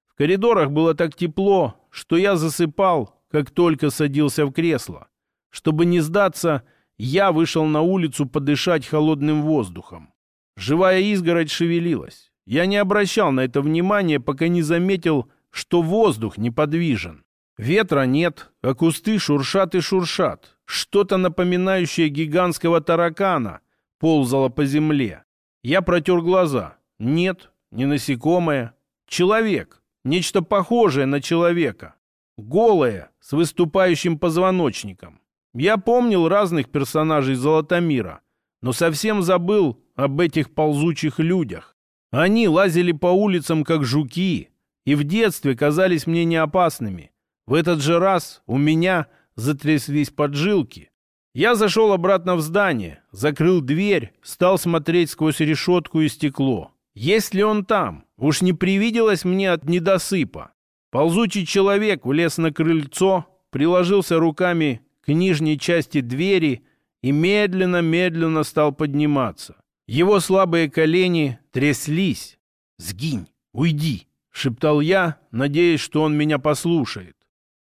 В коридорах было так тепло, что я засыпал, как только садился в кресло. Чтобы не сдаться, я вышел на улицу подышать холодным воздухом. Живая изгородь шевелилась. Я не обращал на это внимания, пока не заметил, что воздух неподвижен. Ветра нет, а кусты шуршат и шуршат. Что-то напоминающее гигантского таракана ползало по земле. Я протер глаза. Нет, не насекомое. Человек. Нечто похожее на человека. Голое, с выступающим позвоночником. Я помнил разных персонажей Золотомира, но совсем забыл об этих ползучих людях. Они лазили по улицам, как жуки, и в детстве казались мне неопасными. В этот же раз у меня затряслись поджилки. Я зашел обратно в здание, закрыл дверь, стал смотреть сквозь решетку и стекло. Есть ли он там? Уж не привиделось мне от недосыпа. Ползучий человек влез на крыльцо, приложился руками к нижней части двери и медленно-медленно стал подниматься. Его слабые колени тряслись. «Сгинь, уйди!» — шептал я, надеясь, что он меня послушает.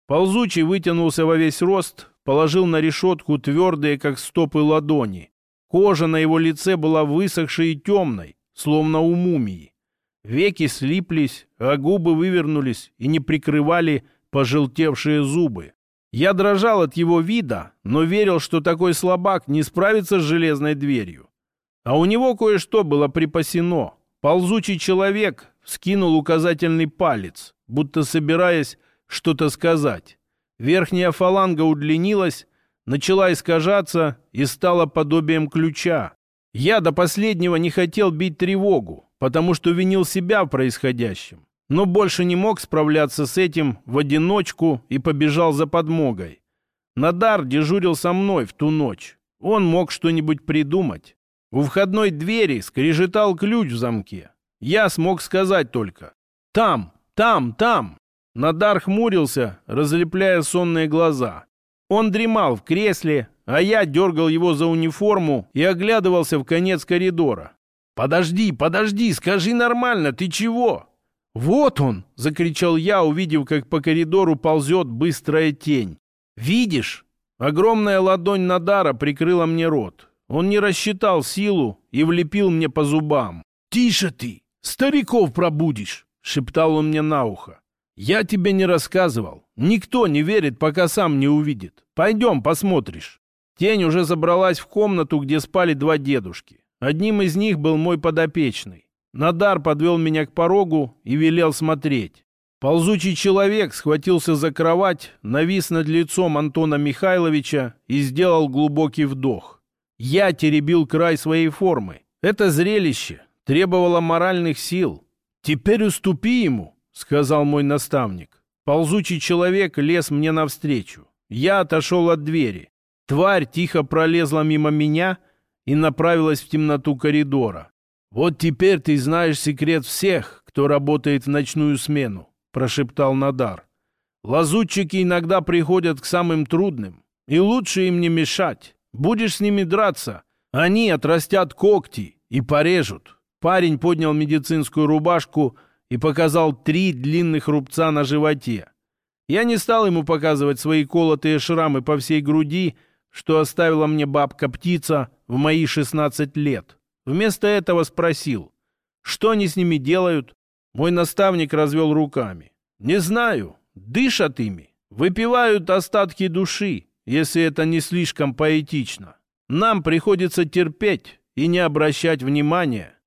Ползучий вытянулся во весь рост, положил на решетку твердые, как стопы ладони. Кожа на его лице была высохшей и темной, словно у мумии. Веки слиплись, а губы вывернулись и не прикрывали пожелтевшие зубы. Я дрожал от его вида, но верил, что такой слабак не справится с железной дверью. А у него кое-что было припасено. Ползучий человек скинул указательный палец, будто собираясь что-то сказать. Верхняя фаланга удлинилась, начала искажаться и стала подобием ключа. Я до последнего не хотел бить тревогу, потому что винил себя в происходящем но больше не мог справляться с этим в одиночку и побежал за подмогой. Надар дежурил со мной в ту ночь. Он мог что-нибудь придумать. У входной двери скрежетал ключ в замке. Я смог сказать только «Там, там, там!» Надар хмурился, разлепляя сонные глаза. Он дремал в кресле, а я дергал его за униформу и оглядывался в конец коридора. «Подожди, подожди, скажи нормально, ты чего?» «Вот он!» — закричал я, увидев, как по коридору ползет быстрая тень. «Видишь?» Огромная ладонь Надара прикрыла мне рот. Он не рассчитал силу и влепил мне по зубам. «Тише ты! Стариков пробудишь!» — шептал он мне на ухо. «Я тебе не рассказывал. Никто не верит, пока сам не увидит. Пойдем, посмотришь». Тень уже забралась в комнату, где спали два дедушки. Одним из них был мой подопечный. Надар подвел меня к порогу и велел смотреть. Ползучий человек схватился за кровать, навис над лицом Антона Михайловича и сделал глубокий вдох. Я теребил край своей формы. Это зрелище требовало моральных сил. «Теперь уступи ему», — сказал мой наставник. Ползучий человек лез мне навстречу. Я отошел от двери. Тварь тихо пролезла мимо меня и направилась в темноту коридора. «Вот теперь ты знаешь секрет всех, кто работает в ночную смену», — прошептал Надар. «Лазутчики иногда приходят к самым трудным, и лучше им не мешать. Будешь с ними драться, они отрастят когти и порежут». Парень поднял медицинскую рубашку и показал три длинных рубца на животе. Я не стал ему показывать свои колотые шрамы по всей груди, что оставила мне бабка-птица в мои шестнадцать лет. Вместо этого спросил, что они с ними делают. Мой наставник развел руками. Не знаю, дышат ими, выпивают остатки души, если это не слишком поэтично. Нам приходится терпеть и не обращать внимания.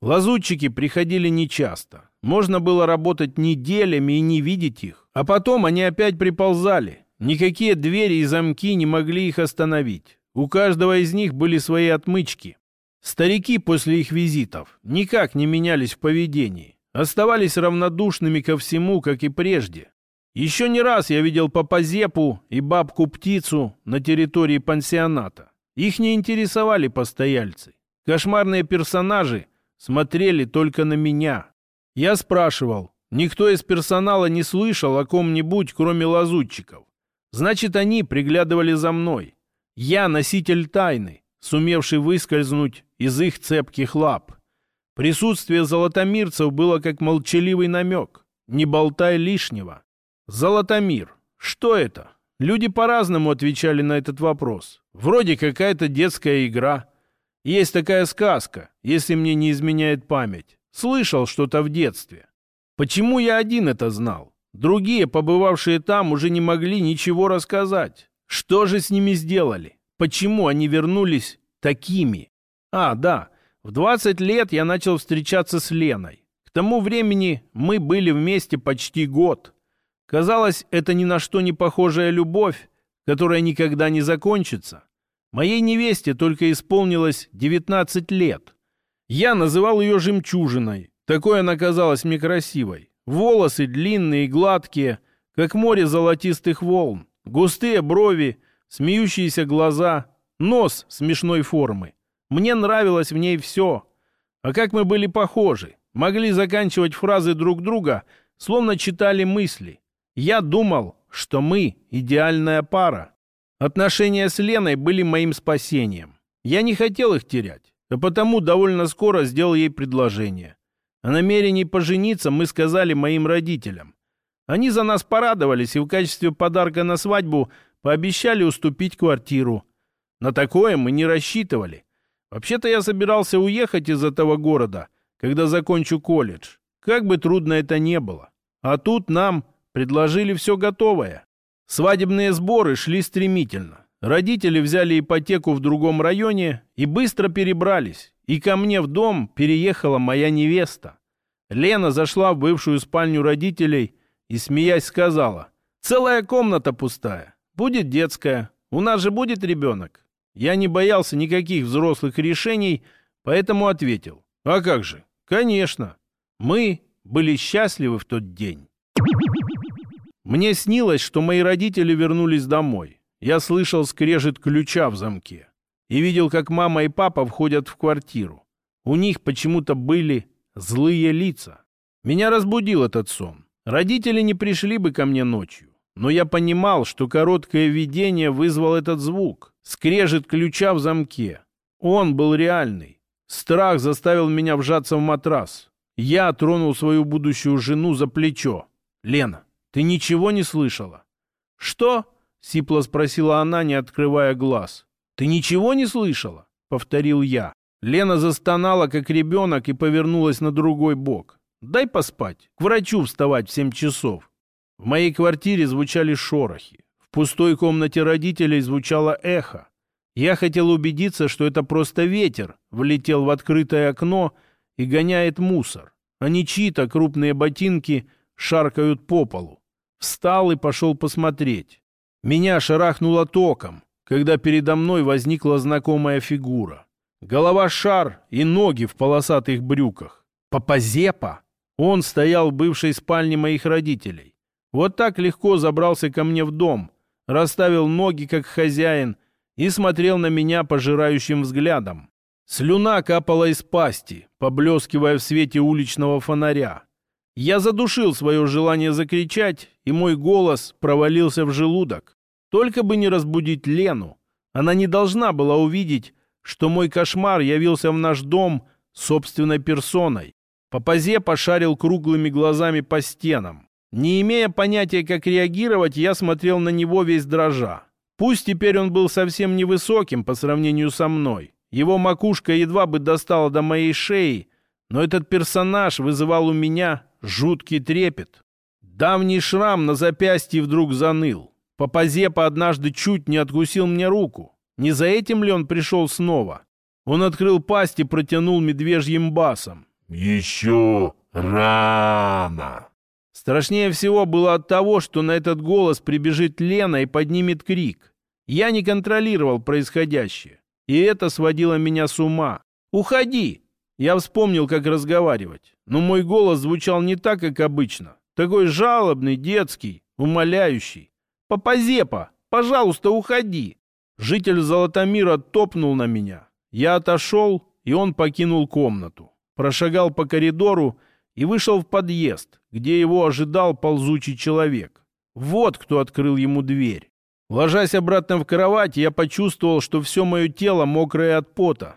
Лазутчики приходили нечасто. Можно было работать неделями и не видеть их. А потом они опять приползали. Никакие двери и замки не могли их остановить. У каждого из них были свои отмычки. Старики после их визитов никак не менялись в поведении, оставались равнодушными ко всему, как и прежде. Еще не раз я видел Папазепу и бабку-птицу на территории пансионата. Их не интересовали постояльцы. Кошмарные персонажи смотрели только на меня. Я спрашивал, никто из персонала не слышал о ком-нибудь, кроме лазутчиков. Значит, они приглядывали за мной. Я носитель тайны, сумевший выскользнуть из их цепких лап. Присутствие золотомирцев было как молчаливый намек. Не болтай лишнего. Золотомир. Что это? Люди по-разному отвечали на этот вопрос. Вроде какая-то детская игра. Есть такая сказка, если мне не изменяет память. Слышал что-то в детстве. Почему я один это знал? Другие, побывавшие там, уже не могли ничего рассказать. Что же с ними сделали? Почему они вернулись такими? А, да, в 20 лет я начал встречаться с Леной. К тому времени мы были вместе почти год. Казалось, это ни на что не похожая любовь, которая никогда не закончится. Моей невесте только исполнилось 19 лет. Я называл ее жемчужиной. Такой она казалась мне красивой. Волосы длинные и гладкие, как море золотистых волн. Густые брови, смеющиеся глаза, нос смешной формы. Мне нравилось в ней все. А как мы были похожи. Могли заканчивать фразы друг друга, словно читали мысли. Я думал, что мы идеальная пара. Отношения с Леной были моим спасением. Я не хотел их терять, а потому довольно скоро сделал ей предложение. О намерении пожениться мы сказали моим родителям. Они за нас порадовались и в качестве подарка на свадьбу пообещали уступить квартиру. На такое мы не рассчитывали. Вообще-то я собирался уехать из этого города, когда закончу колледж. Как бы трудно это не было. А тут нам предложили все готовое. Свадебные сборы шли стремительно. Родители взяли ипотеку в другом районе и быстро перебрались. И ко мне в дом переехала моя невеста. Лена зашла в бывшую спальню родителей и, смеясь, сказала, «Целая комната пустая. Будет детская. У нас же будет ребенок». Я не боялся никаких взрослых решений, поэтому ответил, «А как же? Конечно. Мы были счастливы в тот день». Мне снилось, что мои родители вернулись домой. Я слышал скрежет ключа в замке и видел, как мама и папа входят в квартиру. У них почему-то были злые лица. Меня разбудил этот сон. Родители не пришли бы ко мне ночью, но я понимал, что короткое видение вызвал этот звук. Скрежет ключа в замке. Он был реальный. Страх заставил меня вжаться в матрас. Я тронул свою будущую жену за плечо. «Лена, ты ничего не слышала?» «Что?» — сипло спросила она, не открывая глаз. «Ты ничего не слышала?» — повторил я. Лена застонала, как ребенок, и повернулась на другой бок. «Дай поспать. К врачу вставать в семь часов». В моей квартире звучали шорохи. В пустой комнате родителей звучало эхо. Я хотел убедиться, что это просто ветер влетел в открытое окно и гоняет мусор, а не чьи-то крупные ботинки шаркают по полу. Встал и пошел посмотреть. Меня шарахнуло током, когда передо мной возникла знакомая фигура. Голова шар и ноги в полосатых брюках. Папазепа! Он стоял в бывшей спальне моих родителей. Вот так легко забрался ко мне в дом, расставил ноги, как хозяин, и смотрел на меня пожирающим взглядом. Слюна капала из пасти, поблескивая в свете уличного фонаря. Я задушил свое желание закричать, и мой голос провалился в желудок. Только бы не разбудить Лену. Она не должна была увидеть, что мой кошмар явился в наш дом собственной персоной. Папазе пошарил круглыми глазами по стенам. Не имея понятия, как реагировать, я смотрел на него весь дрожа. Пусть теперь он был совсем невысоким по сравнению со мной. Его макушка едва бы достала до моей шеи, но этот персонаж вызывал у меня жуткий трепет. Давний шрам на запястье вдруг заныл. Папазепа однажды чуть не откусил мне руку. Не за этим ли он пришел снова? Он открыл пасть и протянул медвежьим басом. «Еще рано!» Страшнее всего было от того, что на этот голос прибежит Лена и поднимет крик. Я не контролировал происходящее, и это сводило меня с ума. «Уходи!» Я вспомнил, как разговаривать, но мой голос звучал не так, как обычно. Такой жалобный, детский, умоляющий. «Папазепа, пожалуйста, уходи!» Житель Золотомира топнул на меня. Я отошел, и он покинул комнату. Прошагал по коридору и вышел в подъезд, где его ожидал ползучий человек. Вот кто открыл ему дверь. Ложась обратно в кровать, я почувствовал, что все мое тело мокрое от пота.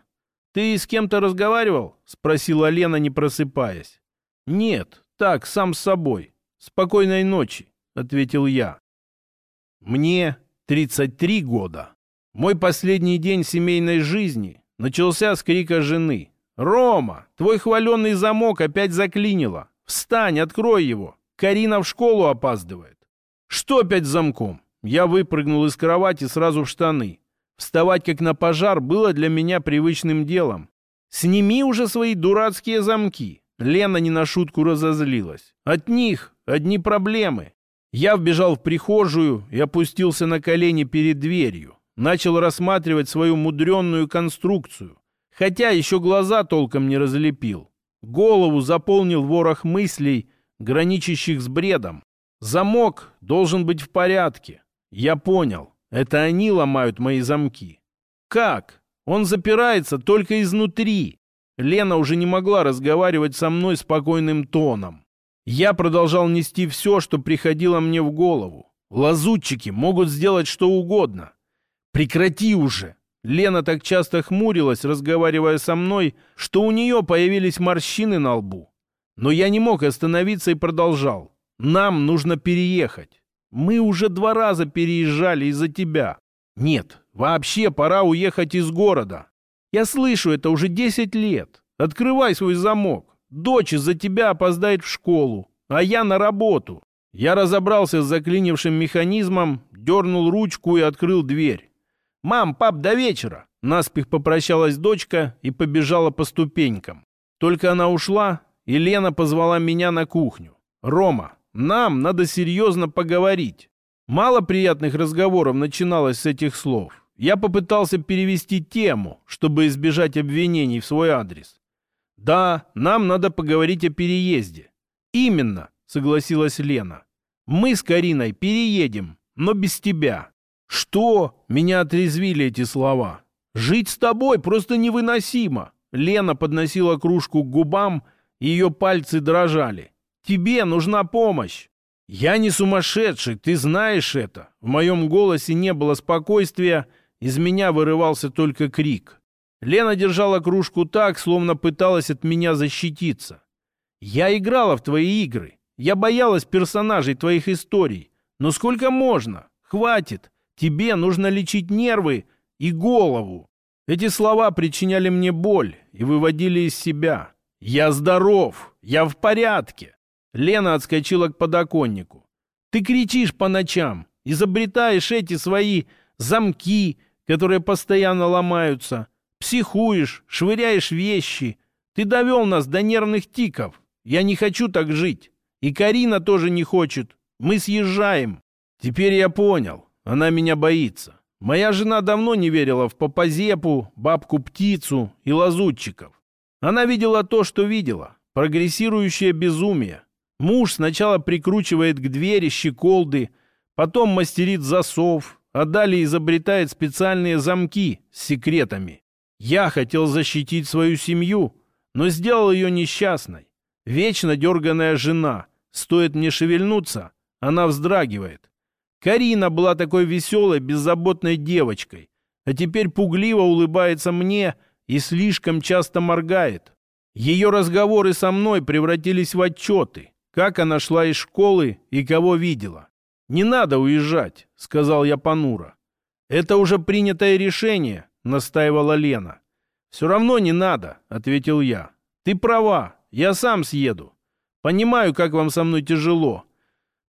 «Ты с кем-то разговаривал?» — спросила Лена, не просыпаясь. «Нет, так, сам с собой. Спокойной ночи», — ответил я. Мне 33 года. Мой последний день семейной жизни начался с крика жены. «Рома, твой хваленный замок опять заклинило. Встань, открой его. Карина в школу опаздывает». «Что опять замком?» Я выпрыгнул из кровати сразу в штаны. Вставать как на пожар было для меня привычным делом. «Сними уже свои дурацкие замки!» Лена не на шутку разозлилась. «От них одни проблемы!» Я вбежал в прихожую и опустился на колени перед дверью. Начал рассматривать свою мудренную конструкцию, хотя еще глаза толком не разлепил. Голову заполнил ворох мыслей, граничащих с бредом. Замок должен быть в порядке. Я понял, это они ломают мои замки. Как? Он запирается только изнутри. Лена уже не могла разговаривать со мной спокойным тоном. Я продолжал нести все, что приходило мне в голову. Лазутчики могут сделать что угодно. Прекрати уже. Лена так часто хмурилась, разговаривая со мной, что у нее появились морщины на лбу. Но я не мог остановиться и продолжал. Нам нужно переехать. Мы уже два раза переезжали из-за тебя. Нет, вообще пора уехать из города. Я слышу это уже десять лет. Открывай свой замок. Дочь из-за тебя опоздает в школу, а я на работу. Я разобрался с заклинившим механизмом, дернул ручку и открыл дверь. «Мам, пап, до вечера!» Наспех попрощалась дочка и побежала по ступенькам. Только она ушла, и Лена позвала меня на кухню. «Рома, нам надо серьезно поговорить». Мало приятных разговоров начиналось с этих слов. Я попытался перевести тему, чтобы избежать обвинений в свой адрес. «Да, нам надо поговорить о переезде». «Именно», — согласилась Лена. «Мы с Кариной переедем, но без тебя». «Что?» — меня отрезвили эти слова. «Жить с тобой просто невыносимо». Лена подносила кружку к губам, ее пальцы дрожали. «Тебе нужна помощь». «Я не сумасшедший, ты знаешь это». В моем голосе не было спокойствия, из меня вырывался только крик. Лена держала кружку так, словно пыталась от меня защититься. «Я играла в твои игры. Я боялась персонажей твоих историй. Но сколько можно? Хватит. Тебе нужно лечить нервы и голову». Эти слова причиняли мне боль и выводили из себя. «Я здоров! Я в порядке!» Лена отскочила к подоконнику. «Ты кричишь по ночам, изобретаешь эти свои замки, которые постоянно ломаются, психуешь, швыряешь вещи. Ты довел нас до нервных тиков. Я не хочу так жить. И Карина тоже не хочет. Мы съезжаем. Теперь я понял. Она меня боится. Моя жена давно не верила в Папазепу, бабку-птицу и лазутчиков. Она видела то, что видела. Прогрессирующее безумие. Муж сначала прикручивает к двери щеколды, потом мастерит засов, а далее изобретает специальные замки с секретами. Я хотел защитить свою семью, но сделал ее несчастной. Вечно дерганая жена. Стоит мне шевельнуться, она вздрагивает. Карина была такой веселой, беззаботной девочкой, а теперь пугливо улыбается мне и слишком часто моргает. Ее разговоры со мной превратились в отчеты, как она шла из школы и кого видела. «Не надо уезжать», — сказал я понуро. «Это уже принятое решение», — настаивала Лена. «Все равно не надо», — ответил я. «Ты права, я сам съеду. Понимаю, как вам со мной тяжело.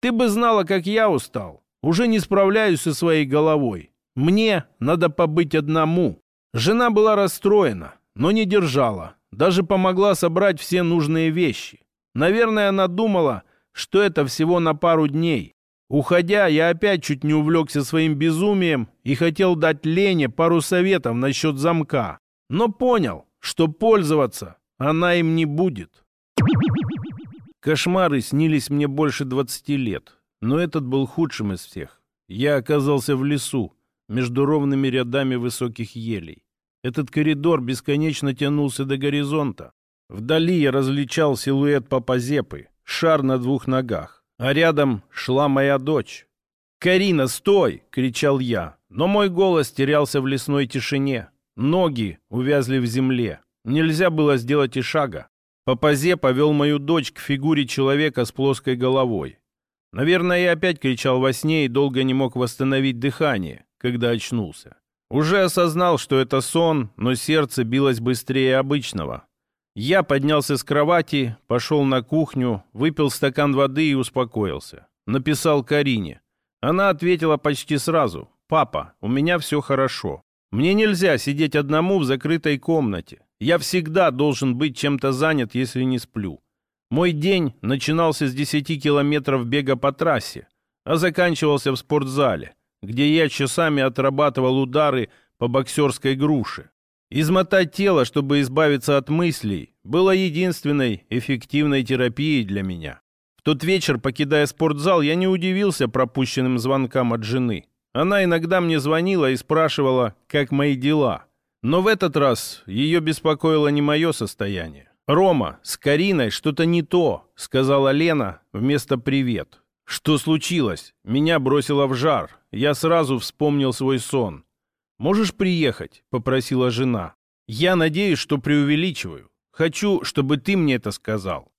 Ты бы знала, как я устал. Уже не справляюсь со своей головой. Мне надо побыть одному». Жена была расстроена, но не держала. Даже помогла собрать все нужные вещи. Наверное, она думала, что это всего на пару дней. Уходя, я опять чуть не увлекся своим безумием и хотел дать Лене пару советов насчет замка, но понял, что пользоваться она им не будет. Кошмары снились мне больше двадцати лет, но этот был худшим из всех. Я оказался в лесу, между ровными рядами высоких елей. Этот коридор бесконечно тянулся до горизонта. Вдали я различал силуэт Папазепы, шар на двух ногах а рядом шла моя дочь. «Карина, стой!» — кричал я, но мой голос терялся в лесной тишине. Ноги увязли в земле. Нельзя было сделать и шага. Папазе повел мою дочь к фигуре человека с плоской головой. Наверное, я опять кричал во сне и долго не мог восстановить дыхание, когда очнулся. Уже осознал, что это сон, но сердце билось быстрее обычного. Я поднялся с кровати, пошел на кухню, выпил стакан воды и успокоился. Написал Карине. Она ответила почти сразу. «Папа, у меня все хорошо. Мне нельзя сидеть одному в закрытой комнате. Я всегда должен быть чем-то занят, если не сплю. Мой день начинался с 10 километров бега по трассе, а заканчивался в спортзале, где я часами отрабатывал удары по боксерской груше. Измотать тело, чтобы избавиться от мыслей, было единственной эффективной терапией для меня. В тот вечер, покидая спортзал, я не удивился пропущенным звонкам от жены. Она иногда мне звонила и спрашивала, как мои дела. Но в этот раз ее беспокоило не мое состояние. «Рома, с Кариной что-то не то», — сказала Лена вместо «привет». «Что случилось?» Меня бросило в жар. Я сразу вспомнил свой сон. «Можешь приехать?» — попросила жена. «Я надеюсь, что преувеличиваю. Хочу, чтобы ты мне это сказал».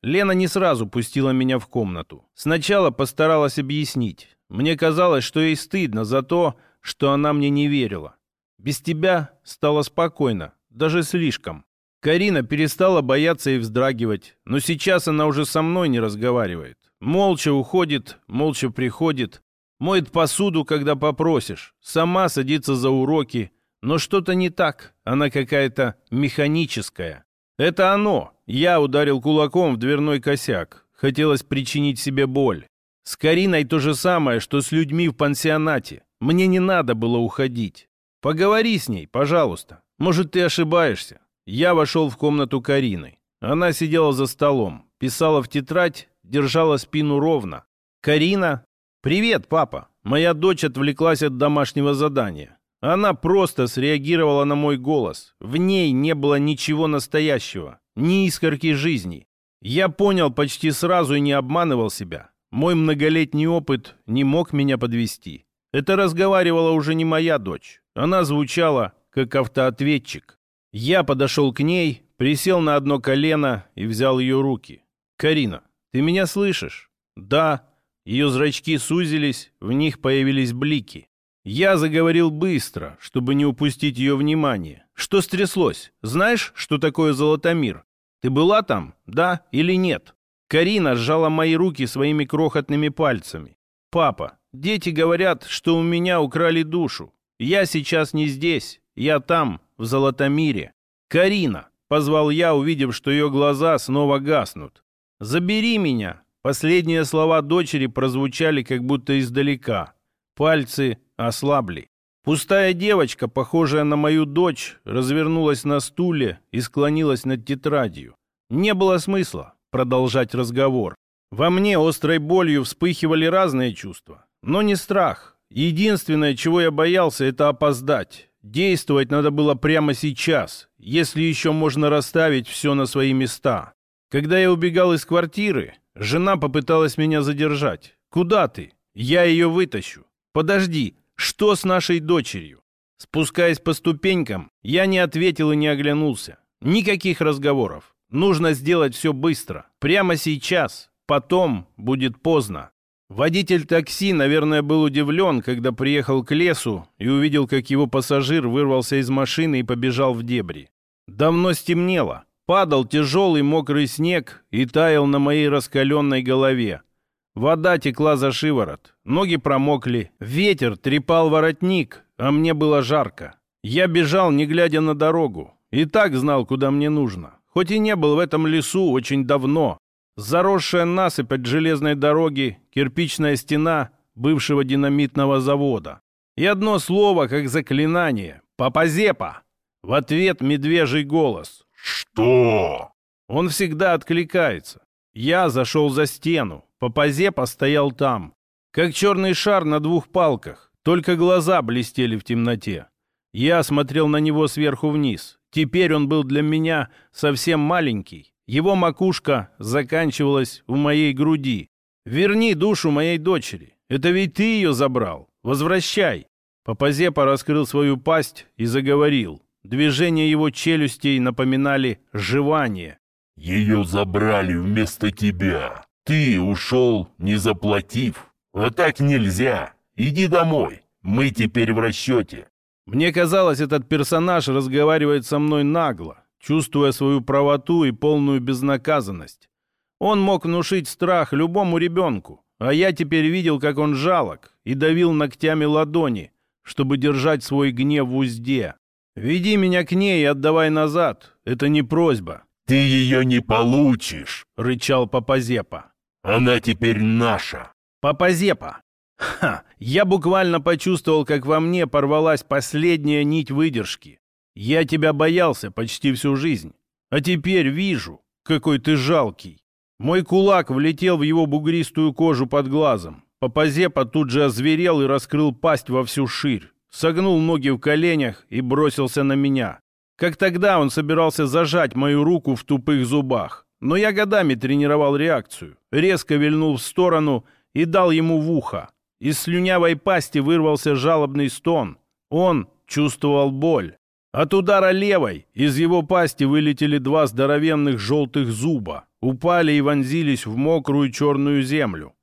Лена не сразу пустила меня в комнату. Сначала постаралась объяснить. Мне казалось, что ей стыдно за то, что она мне не верила. Без тебя стало спокойно, даже слишком. Карина перестала бояться и вздрагивать, но сейчас она уже со мной не разговаривает. Молча уходит, молча приходит, моет посуду, когда попросишь, сама садится за уроки, но что-то не так, она какая-то механическая. Это оно. Я ударил кулаком в дверной косяк. Хотелось причинить себе боль. С Кариной то же самое, что с людьми в пансионате. Мне не надо было уходить. Поговори с ней, пожалуйста. Может, ты ошибаешься. Я вошел в комнату Карины. Она сидела за столом, писала в тетрадь, держала спину ровно. «Карина?» «Привет, папа!» Моя дочь отвлеклась от домашнего задания. Она просто среагировала на мой голос. В ней не было ничего настоящего, ни искорки жизни. Я понял почти сразу и не обманывал себя. Мой многолетний опыт не мог меня подвести. Это разговаривала уже не моя дочь. Она звучала, как автоответчик. Я подошел к ней, присел на одно колено и взял ее руки. «Карина, ты меня слышишь?» «Да». Ее зрачки сузились, в них появились блики. Я заговорил быстро, чтобы не упустить ее внимание. «Что стряслось? Знаешь, что такое Золотомир? Ты была там, да или нет?» Карина сжала мои руки своими крохотными пальцами. «Папа, дети говорят, что у меня украли душу. Я сейчас не здесь, я там, в Золотомире. Карина!» — позвал я, увидев, что ее глаза снова гаснут. «Забери меня!» Последние слова дочери прозвучали как будто издалека. Пальцы ослабли. Пустая девочка, похожая на мою дочь, развернулась на стуле и склонилась над тетрадью. Не было смысла продолжать разговор. Во мне острой болью вспыхивали разные чувства, но не страх. Единственное, чего я боялся, это опоздать. Действовать надо было прямо сейчас, если еще можно расставить все на свои места. Когда я убегал из квартиры, жена попыталась меня задержать. «Куда ты? Я ее вытащу. Подожди, что с нашей дочерью?» Спускаясь по ступенькам, я не ответил и не оглянулся. Никаких разговоров. Нужно сделать все быстро, прямо сейчас, потом будет поздно. Водитель такси, наверное, был удивлен, когда приехал к лесу и увидел, как его пассажир вырвался из машины и побежал в дебри. Давно стемнело. Падал тяжелый мокрый снег и таял на моей раскаленной голове. Вода текла за шиворот, ноги промокли, ветер трепал воротник, а мне было жарко. Я бежал, не глядя на дорогу, и так знал, куда мне нужно. Хоть и не был в этом лесу очень давно, заросшая насыпь от железной дороги, кирпичная стена бывшего динамитного завода. И одно слово, как заклинание — «Папазепа!» В ответ медвежий голос. «Что?» Он всегда откликается. Я зашел за стену. Папазепа стоял там. Как черный шар на двух палках. Только глаза блестели в темноте. Я смотрел на него сверху вниз. Теперь он был для меня совсем маленький. Его макушка заканчивалась у моей груди. «Верни душу моей дочери. Это ведь ты ее забрал. Возвращай!» Папазепа раскрыл свою пасть и заговорил. Движения его челюстей напоминали жевание. «Ее забрали вместо тебя. Ты ушел, не заплатив. А так нельзя. Иди домой. Мы теперь в расчете. Мне казалось, этот персонаж разговаривает со мной нагло, чувствуя свою правоту и полную безнаказанность. Он мог внушить страх любому ребенку, а я теперь видел, как он жалок и давил ногтями ладони, чтобы держать свой гнев в узде. «Веди меня к ней и отдавай назад. Это не просьба». «Ты ее не получишь», — рычал Папазепа. «Она теперь наша». «Папазепа, Ха! Я буквально почувствовал, как во мне порвалась последняя нить выдержки. Я тебя боялся почти всю жизнь. А теперь вижу, какой ты жалкий. Мой кулак влетел в его бугристую кожу под глазом. Папазепа тут же озверел и раскрыл пасть во всю ширь. Согнул ноги в коленях и бросился на меня. Как тогда он собирался зажать мою руку в тупых зубах. Но я годами тренировал реакцию. Резко вильнул в сторону и дал ему в ухо. Из слюнявой пасти вырвался жалобный стон. Он чувствовал боль. От удара левой из его пасти вылетели два здоровенных желтых зуба, упали и вонзились в мокрую черную землю.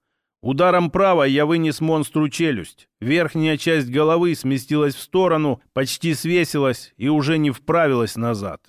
Ударом правой я вынес монстру челюсть. Верхняя часть головы сместилась в сторону, почти свесилась и уже не вправилась назад.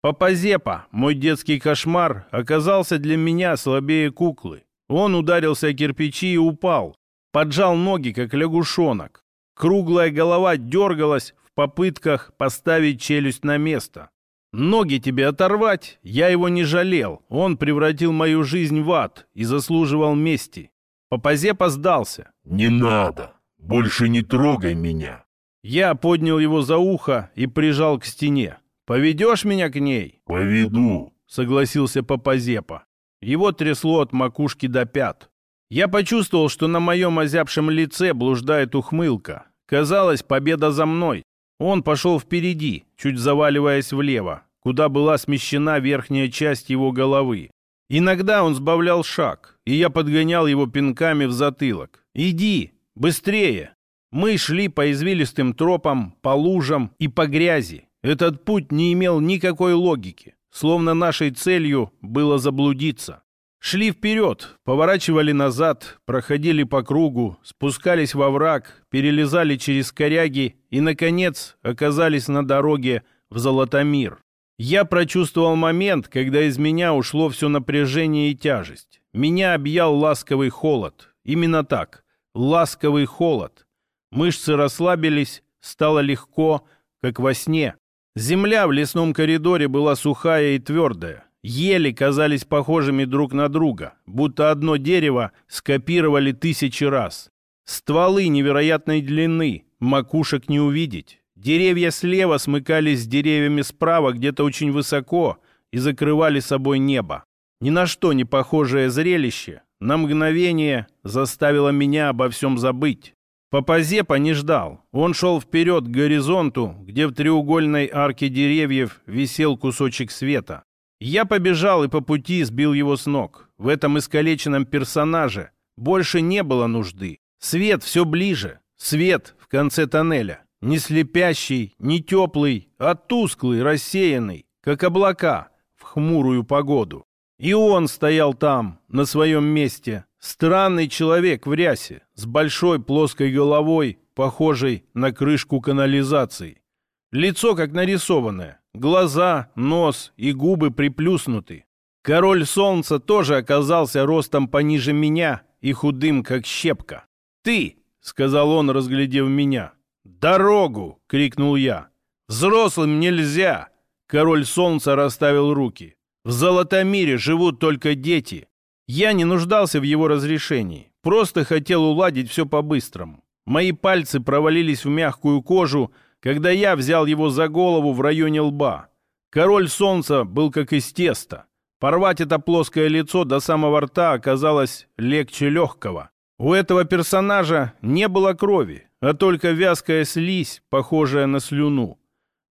Папазепа, мой детский кошмар, оказался для меня слабее куклы. Он ударился о кирпичи и упал, поджал ноги, как лягушонок. Круглая голова дергалась, попытках поставить челюсть на место. Ноги тебе оторвать, я его не жалел. Он превратил мою жизнь в ад и заслуживал мести. Попозепа сдался. «Не надо! Больше не трогай меня!» Я поднял его за ухо и прижал к стене. «Поведешь меня к ней?» «Поведу», — согласился Попозепа. Его трясло от макушки до пят. Я почувствовал, что на моем озябшем лице блуждает ухмылка. Казалось, победа за мной. Он пошел впереди, чуть заваливаясь влево, куда была смещена верхняя часть его головы. Иногда он сбавлял шаг, и я подгонял его пинками в затылок. «Иди! Быстрее!» Мы шли по извилистым тропам, по лужам и по грязи. Этот путь не имел никакой логики, словно нашей целью было заблудиться. Шли вперед, поворачивали назад, проходили по кругу, спускались во враг, перелезали через коряги и, наконец, оказались на дороге в Золотомир. Я прочувствовал момент, когда из меня ушло все напряжение и тяжесть. Меня объял ласковый холод. Именно так. Ласковый холод. Мышцы расслабились, стало легко, как во сне. Земля в лесном коридоре была сухая и твердая. Ели казались похожими друг на друга, будто одно дерево скопировали тысячи раз. Стволы невероятной длины, макушек не увидеть. Деревья слева смыкались с деревьями справа где-то очень высоко и закрывали собой небо. Ни на что не похожее зрелище на мгновение заставило меня обо всем забыть. Папазепа не ждал. Он шел вперед к горизонту, где в треугольной арке деревьев висел кусочек света. Я побежал и по пути сбил его с ног. В этом искалеченном персонаже больше не было нужды. Свет все ближе. Свет в конце тоннеля. Не слепящий, не теплый, а тусклый, рассеянный, как облака в хмурую погоду. И он стоял там, на своем месте. Странный человек в рясе, с большой плоской головой, похожей на крышку канализации. Лицо как нарисованное, Глаза, нос и губы приплюснуты. Король солнца тоже оказался ростом пониже меня и худым, как щепка. «Ты!» — сказал он, разглядев меня. «Дорогу!» — крикнул я. «Взрослым нельзя!» Король солнца расставил руки. «В Золотомире живут только дети!» Я не нуждался в его разрешении, просто хотел уладить все по-быстрому. Мои пальцы провалились в мягкую кожу, когда я взял его за голову в районе лба. Король солнца был как из теста. Порвать это плоское лицо до самого рта оказалось легче легкого. У этого персонажа не было крови, а только вязкая слизь, похожая на слюну.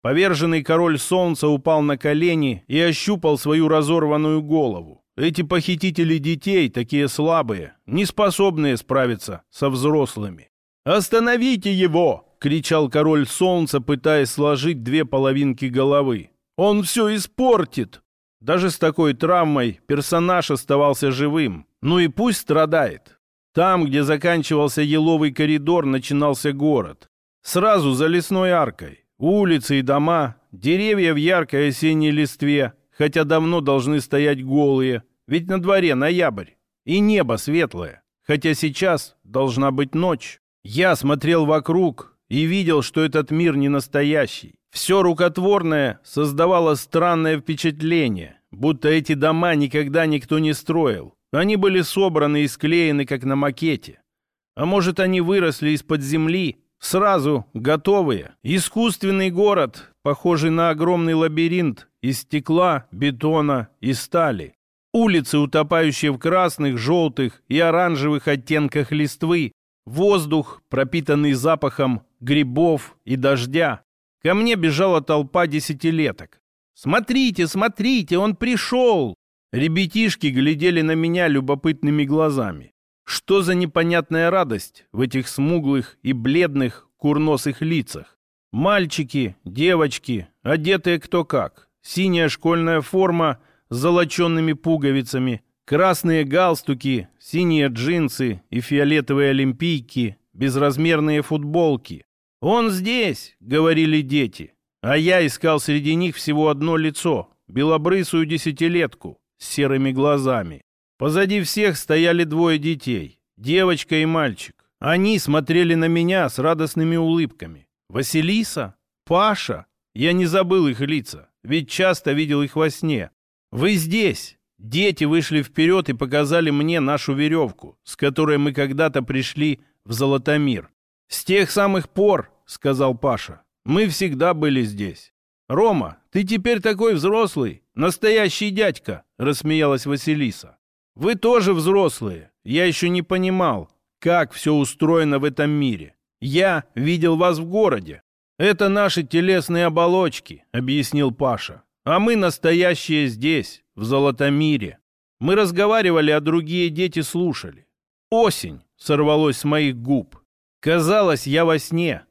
Поверженный король солнца упал на колени и ощупал свою разорванную голову. Эти похитители детей, такие слабые, не способные справиться со взрослыми. «Остановите его!» — кричал король солнца, пытаясь сложить две половинки головы. «Он все испортит!» Даже с такой травмой персонаж оставался живым. Ну и пусть страдает. Там, где заканчивался еловый коридор, начинался город. Сразу за лесной аркой. Улицы и дома, деревья в яркой осенней листве, хотя давно должны стоять голые, ведь на дворе ноябрь. И небо светлое, хотя сейчас должна быть ночь. Я смотрел вокруг и видел, что этот мир не настоящий. Все рукотворное создавало странное впечатление, будто эти дома никогда никто не строил. Они были собраны и склеены, как на макете. А может, они выросли из-под земли, сразу готовые. Искусственный город, похожий на огромный лабиринт из стекла, бетона и стали. Улицы, утопающие в красных, желтых и оранжевых оттенках листвы. Воздух, пропитанный запахом грибов и дождя. Ко мне бежала толпа десятилеток. «Смотрите, смотрите, он пришел!» Ребятишки глядели на меня любопытными глазами. Что за непонятная радость в этих смуглых и бледных курносых лицах? Мальчики, девочки, одетые кто как. Синяя школьная форма с золоченными пуговицами, красные галстуки, синие джинсы и фиолетовые олимпийки, безразмерные футболки. «Он здесь!» — говорили дети. А я искал среди них всего одно лицо, белобрысую десятилетку, с серыми глазами. Позади всех стояли двое детей, девочка и мальчик. Они смотрели на меня с радостными улыбками. Василиса? Паша? Я не забыл их лица, ведь часто видел их во сне. «Вы здесь!» Дети вышли вперед и показали мне нашу веревку, с которой мы когда-то пришли в Золотомир. «С тех самых пор, — сказал Паша, — мы всегда были здесь. Рома, ты теперь такой взрослый, настоящий дядька, — рассмеялась Василиса. Вы тоже взрослые. Я еще не понимал, как все устроено в этом мире. Я видел вас в городе. Это наши телесные оболочки, — объяснил Паша. А мы настоящие здесь, в Золотомире. Мы разговаривали, а другие дети слушали. Осень сорвалось с моих губ. Казалось, я во сне.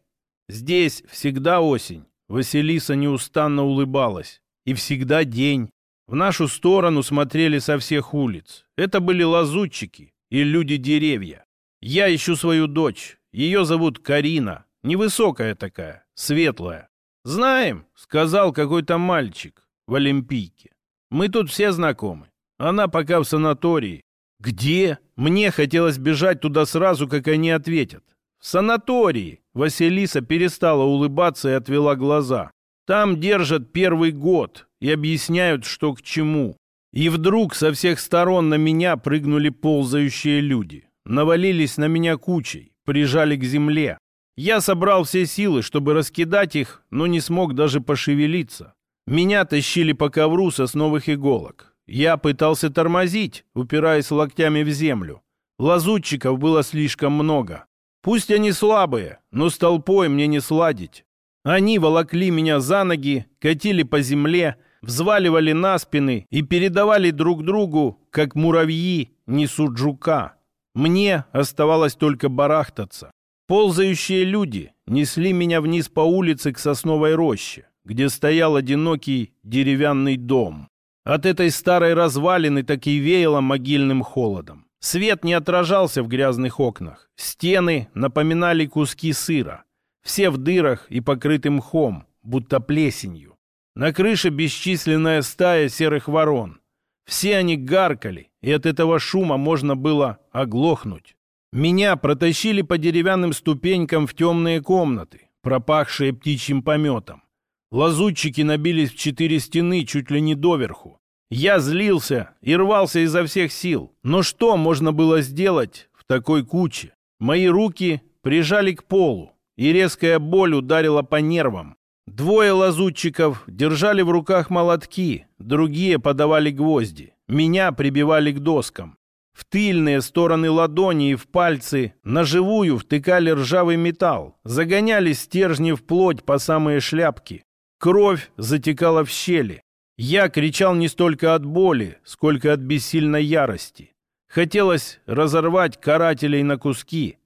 Здесь всегда осень. Василиса неустанно улыбалась. И всегда день. В нашу сторону смотрели со всех улиц. Это были лазутчики и люди-деревья. Я ищу свою дочь. Ее зовут Карина. Невысокая такая, светлая. «Знаем», — сказал какой-то мальчик в Олимпийке. «Мы тут все знакомы. Она пока в санатории». «Где?» Мне хотелось бежать туда сразу, как они ответят. В санатории Василиса перестала улыбаться и отвела глаза. Там держат первый год и объясняют, что к чему. И вдруг со всех сторон на меня прыгнули ползающие люди. Навалились на меня кучей, прижали к земле. Я собрал все силы, чтобы раскидать их, но не смог даже пошевелиться. Меня тащили по ковру сосновых иголок. Я пытался тормозить, упираясь локтями в землю. Лазутчиков было слишком много. Пусть они слабые, но с толпой мне не сладить. Они волокли меня за ноги, катили по земле, взваливали на спины и передавали друг другу, как муравьи несут жука. Мне оставалось только барахтаться. Ползающие люди несли меня вниз по улице к сосновой роще, где стоял одинокий деревянный дом. От этой старой развалины так и веяло могильным холодом. Свет не отражался в грязных окнах. Стены напоминали куски сыра. Все в дырах и покрыты мхом, будто плесенью. На крыше бесчисленная стая серых ворон. Все они гаркали, и от этого шума можно было оглохнуть. Меня протащили по деревянным ступенькам в темные комнаты, пропахшие птичьим пометом. Лазутчики набились в четыре стены чуть ли не доверху. Я злился и рвался изо всех сил. Но что можно было сделать в такой куче? Мои руки прижали к полу, и резкая боль ударила по нервам. Двое лазутчиков держали в руках молотки, другие подавали гвозди. Меня прибивали к доскам. В тыльные стороны ладони и в пальцы наживую втыкали ржавый металл, загоняли стержни в плоть по самые шляпки. Кровь затекала в щели. Я кричал не столько от боли, сколько от бессильной ярости. Хотелось разорвать карателей на куски.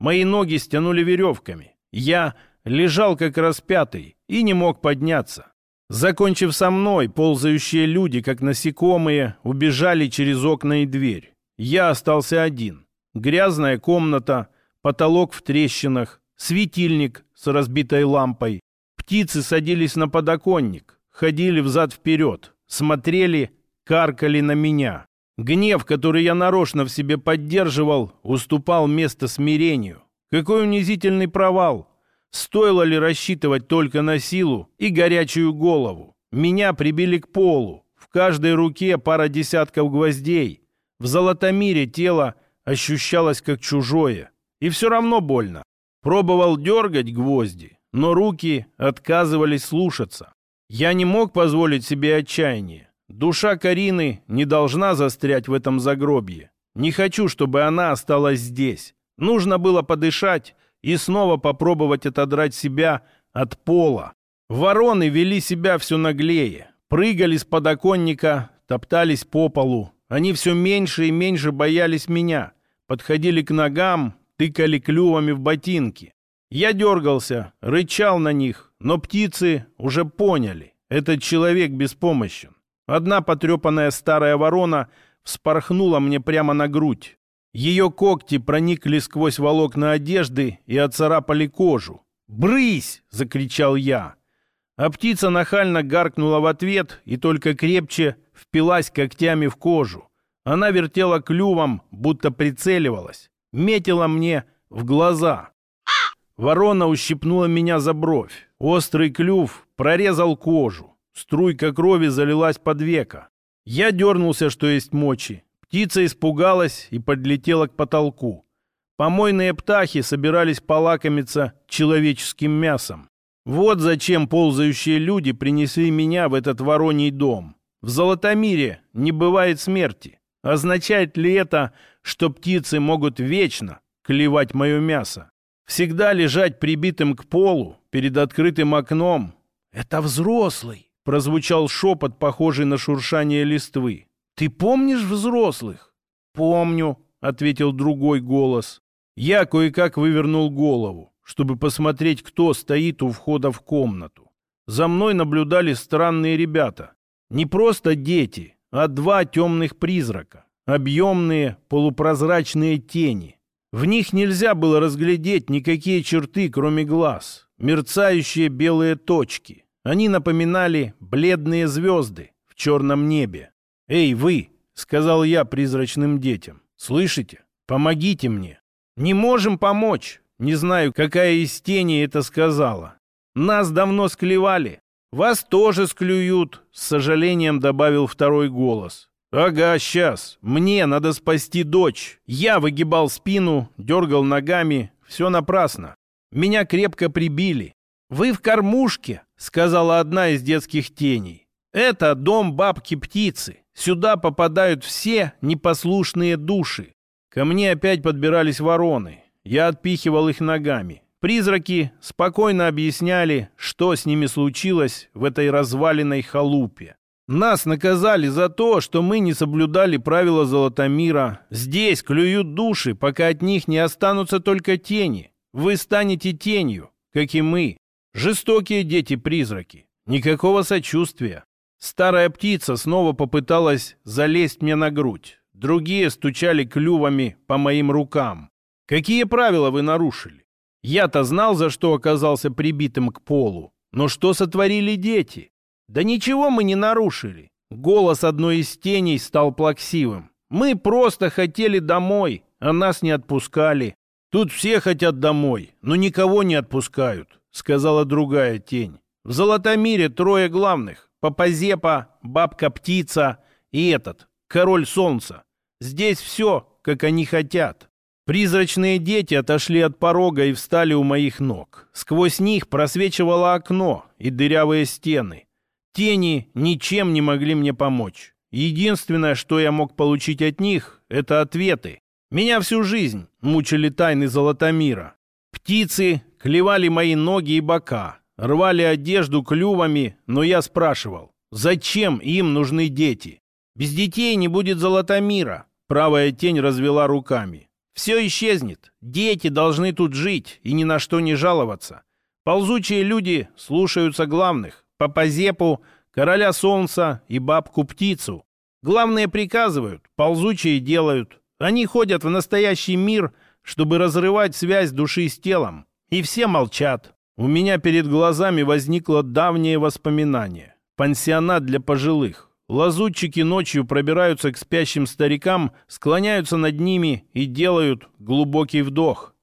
Мои ноги стянули веревками. Я лежал как распятый и не мог подняться. Закончив со мной, ползающие люди, как насекомые, убежали через окна и дверь. Я остался один. Грязная комната, потолок в трещинах, светильник с разбитой лампой. Птицы садились на подоконник, ходили взад-вперед, смотрели, каркали на меня. Гнев, который я нарочно в себе поддерживал, уступал место смирению. Какой унизительный провал! Стоило ли рассчитывать только на силу и горячую голову? Меня прибили к полу. В каждой руке пара десятков гвоздей. В золотомире тело ощущалось как чужое. И все равно больно. Пробовал дергать гвозди, но руки отказывались слушаться. Я не мог позволить себе отчаяние. Душа Карины не должна застрять в этом загробье. Не хочу, чтобы она осталась здесь. Нужно было подышать и снова попробовать отодрать себя от пола. Вороны вели себя все наглее. Прыгали с подоконника, топтались по полу. Они все меньше и меньше боялись меня. Подходили к ногам, тыкали клювами в ботинки. Я дергался, рычал на них, но птицы уже поняли. Этот человек беспомощен. Одна потрепанная старая ворона вспорхнула мне прямо на грудь. Ее когти проникли сквозь волокна одежды и оцарапали кожу. «Брысь!» — закричал я. А птица нахально гаркнула в ответ и только крепче впилась когтями в кожу. Она вертела клювом, будто прицеливалась, метила мне в глаза. Ворона ущипнула меня за бровь. Острый клюв прорезал кожу. Струйка крови залилась под века. Я дернулся, что есть мочи. Птица испугалась и подлетела к потолку. Помойные птахи собирались полакомиться человеческим мясом. Вот зачем ползающие люди принесли меня в этот вороний дом. В Золотомире не бывает смерти. Означает ли это, что птицы могут вечно клевать мое мясо? Всегда лежать прибитым к полу перед открытым окном. «Это взрослый!» — прозвучал шепот, похожий на шуршание листвы. «Ты помнишь взрослых?» «Помню», — ответил другой голос. Я кое-как вывернул голову, чтобы посмотреть, кто стоит у входа в комнату. За мной наблюдали странные ребята. Не просто дети, а два темных призрака. Объемные полупрозрачные тени. В них нельзя было разглядеть никакие черты, кроме глаз. Мерцающие белые точки. Они напоминали бледные звезды в черном небе. «Эй, вы!» — сказал я призрачным детям. «Слышите? Помогите мне!» «Не можем помочь!» Не знаю, какая из тени это сказала. «Нас давно склевали. Вас тоже склюют!» С сожалением добавил второй голос. «Ага, сейчас. Мне надо спасти дочь». Я выгибал спину, дергал ногами. Все напрасно. Меня крепко прибили. «Вы в кормушке», — сказала одна из детских теней. «Это дом бабки-птицы. Сюда попадают все непослушные души». Ко мне опять подбирались вороны. Я отпихивал их ногами. Призраки спокойно объясняли, что с ними случилось в этой разваленной халупе. Нас наказали за то, что мы не соблюдали правила Золотомира. Здесь клюют души, пока от них не останутся только тени. Вы станете тенью, как и мы. Жестокие дети-призраки. Никакого сочувствия. Старая птица снова попыталась залезть мне на грудь. Другие стучали клювами по моим рукам. Какие правила вы нарушили? Я-то знал, за что оказался прибитым к полу. Но что сотворили дети? «Да ничего мы не нарушили». Голос одной из теней стал плаксивым. «Мы просто хотели домой, а нас не отпускали». «Тут все хотят домой, но никого не отпускают», — сказала другая тень. «В Золотомире трое главных. Папазепа, Бабка-птица и этот, Король Солнца. Здесь все, как они хотят». Призрачные дети отошли от порога и встали у моих ног. Сквозь них просвечивало окно и дырявые стены. Тени ничем не могли мне помочь. Единственное, что я мог получить от них, это ответы. Меня всю жизнь мучили тайны Золотомира. Птицы клевали мои ноги и бока, рвали одежду клювами, но я спрашивал, зачем им нужны дети? Без детей не будет Золотомира. Правая тень развела руками. Все исчезнет. Дети должны тут жить и ни на что не жаловаться. Ползучие люди слушаются главных. Папазепу, короля солнца и бабку-птицу. Главные приказывают, ползучие делают. Они ходят в настоящий мир, чтобы разрывать связь души с телом. И все молчат. У меня перед глазами возникло давнее воспоминание. Пансионат для пожилых. Лазутчики ночью пробираются к спящим старикам, склоняются над ними и делают глубокий вдох.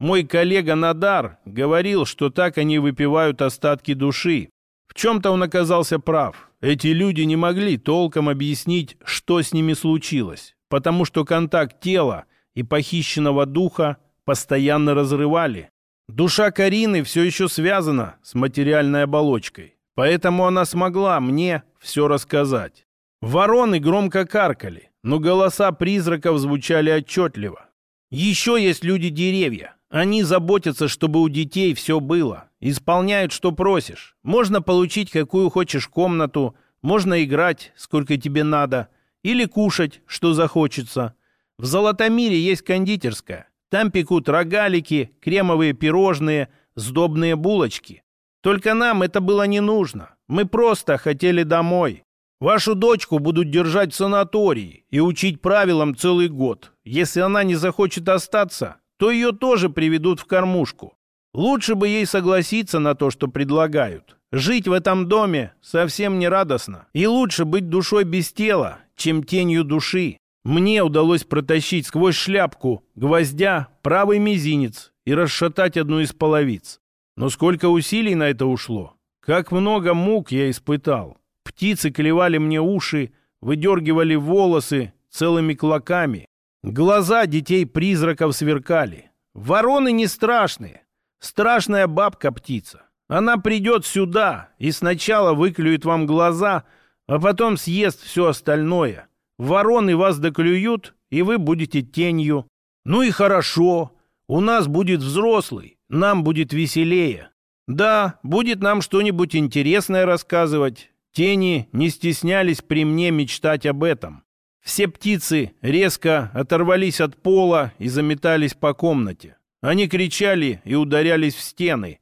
Мой коллега Надар говорил, что так они выпивают остатки души. В чем-то он оказался прав. Эти люди не могли толком объяснить, что с ними случилось, потому что контакт тела и похищенного духа постоянно разрывали. Душа Карины все еще связана с материальной оболочкой, поэтому она смогла мне все рассказать. Вороны громко каркали, но голоса призраков звучали отчетливо. Еще есть люди-деревья. Они заботятся, чтобы у детей все было. Исполняют, что просишь. Можно получить, какую хочешь комнату. Можно играть, сколько тебе надо. Или кушать, что захочется. В Золотомире есть кондитерская. Там пекут рогалики, кремовые пирожные, сдобные булочки. Только нам это было не нужно. Мы просто хотели домой. Вашу дочку будут держать в санатории и учить правилам целый год. Если она не захочет остаться, то ее тоже приведут в кормушку. Лучше бы ей согласиться на то, что предлагают. Жить в этом доме совсем не радостно. И лучше быть душой без тела, чем тенью души. Мне удалось протащить сквозь шляпку гвоздя правый мизинец и расшатать одну из половиц. Но сколько усилий на это ушло. Как много мук я испытал. Птицы клевали мне уши, выдергивали волосы целыми клоками. Глаза детей-призраков сверкали. Вороны не страшные. Страшная бабка-птица. Она придет сюда и сначала выклюет вам глаза, а потом съест все остальное. Вороны вас доклюют, и вы будете тенью. Ну и хорошо. У нас будет взрослый, нам будет веселее. Да, будет нам что-нибудь интересное рассказывать. Тени не стеснялись при мне мечтать об этом. Все птицы резко оторвались от пола и заметались по комнате. Они кричали и ударялись в стены.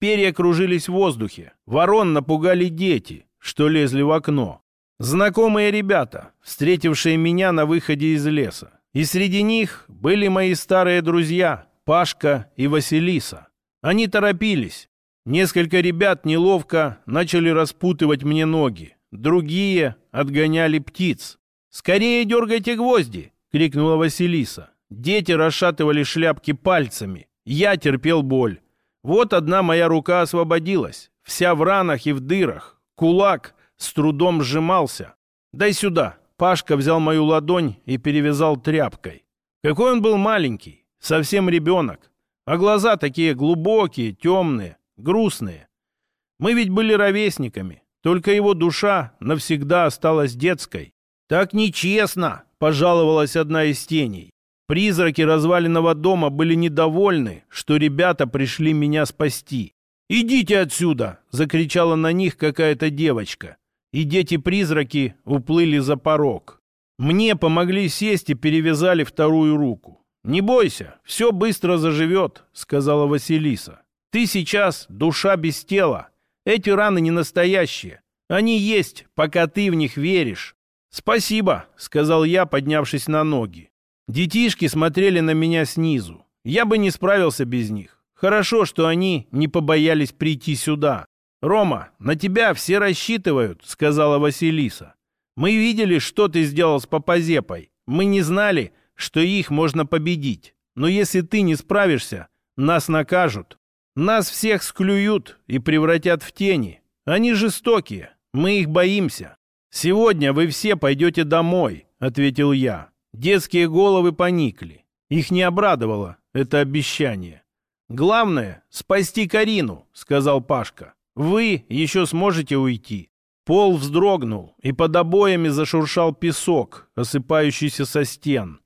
Перья кружились в воздухе. Ворон напугали дети, что лезли в окно. Знакомые ребята, встретившие меня на выходе из леса. И среди них были мои старые друзья Пашка и Василиса. Они торопились, Несколько ребят неловко начали распутывать мне ноги. Другие отгоняли птиц. «Скорее дергайте гвозди!» — крикнула Василиса. Дети расшатывали шляпки пальцами. Я терпел боль. Вот одна моя рука освободилась. Вся в ранах и в дырах. Кулак с трудом сжимался. «Дай сюда!» Пашка взял мою ладонь и перевязал тряпкой. Какой он был маленький, совсем ребенок. А глаза такие глубокие, темные грустные. Мы ведь были ровесниками, только его душа навсегда осталась детской. «Так нечестно!» — пожаловалась одна из теней. Призраки разваленного дома были недовольны, что ребята пришли меня спасти. «Идите отсюда!» — закричала на них какая-то девочка. И дети-призраки уплыли за порог. Мне помогли сесть и перевязали вторую руку. «Не бойся, все быстро заживет», — сказала Василиса. Ты сейчас душа без тела. Эти раны не настоящие. Они есть, пока ты в них веришь. «Спасибо», — сказал я, поднявшись на ноги. Детишки смотрели на меня снизу. Я бы не справился без них. Хорошо, что они не побоялись прийти сюда. «Рома, на тебя все рассчитывают», — сказала Василиса. «Мы видели, что ты сделал с Папазепой. Мы не знали, что их можно победить. Но если ты не справишься, нас накажут». Нас всех склюют и превратят в тени. Они жестокие, мы их боимся. Сегодня вы все пойдете домой, ответил я. Детские головы поникли. Их не обрадовало это обещание. Главное — спасти Карину, сказал Пашка. Вы еще сможете уйти. Пол вздрогнул, и под обоями зашуршал песок, осыпающийся со стен.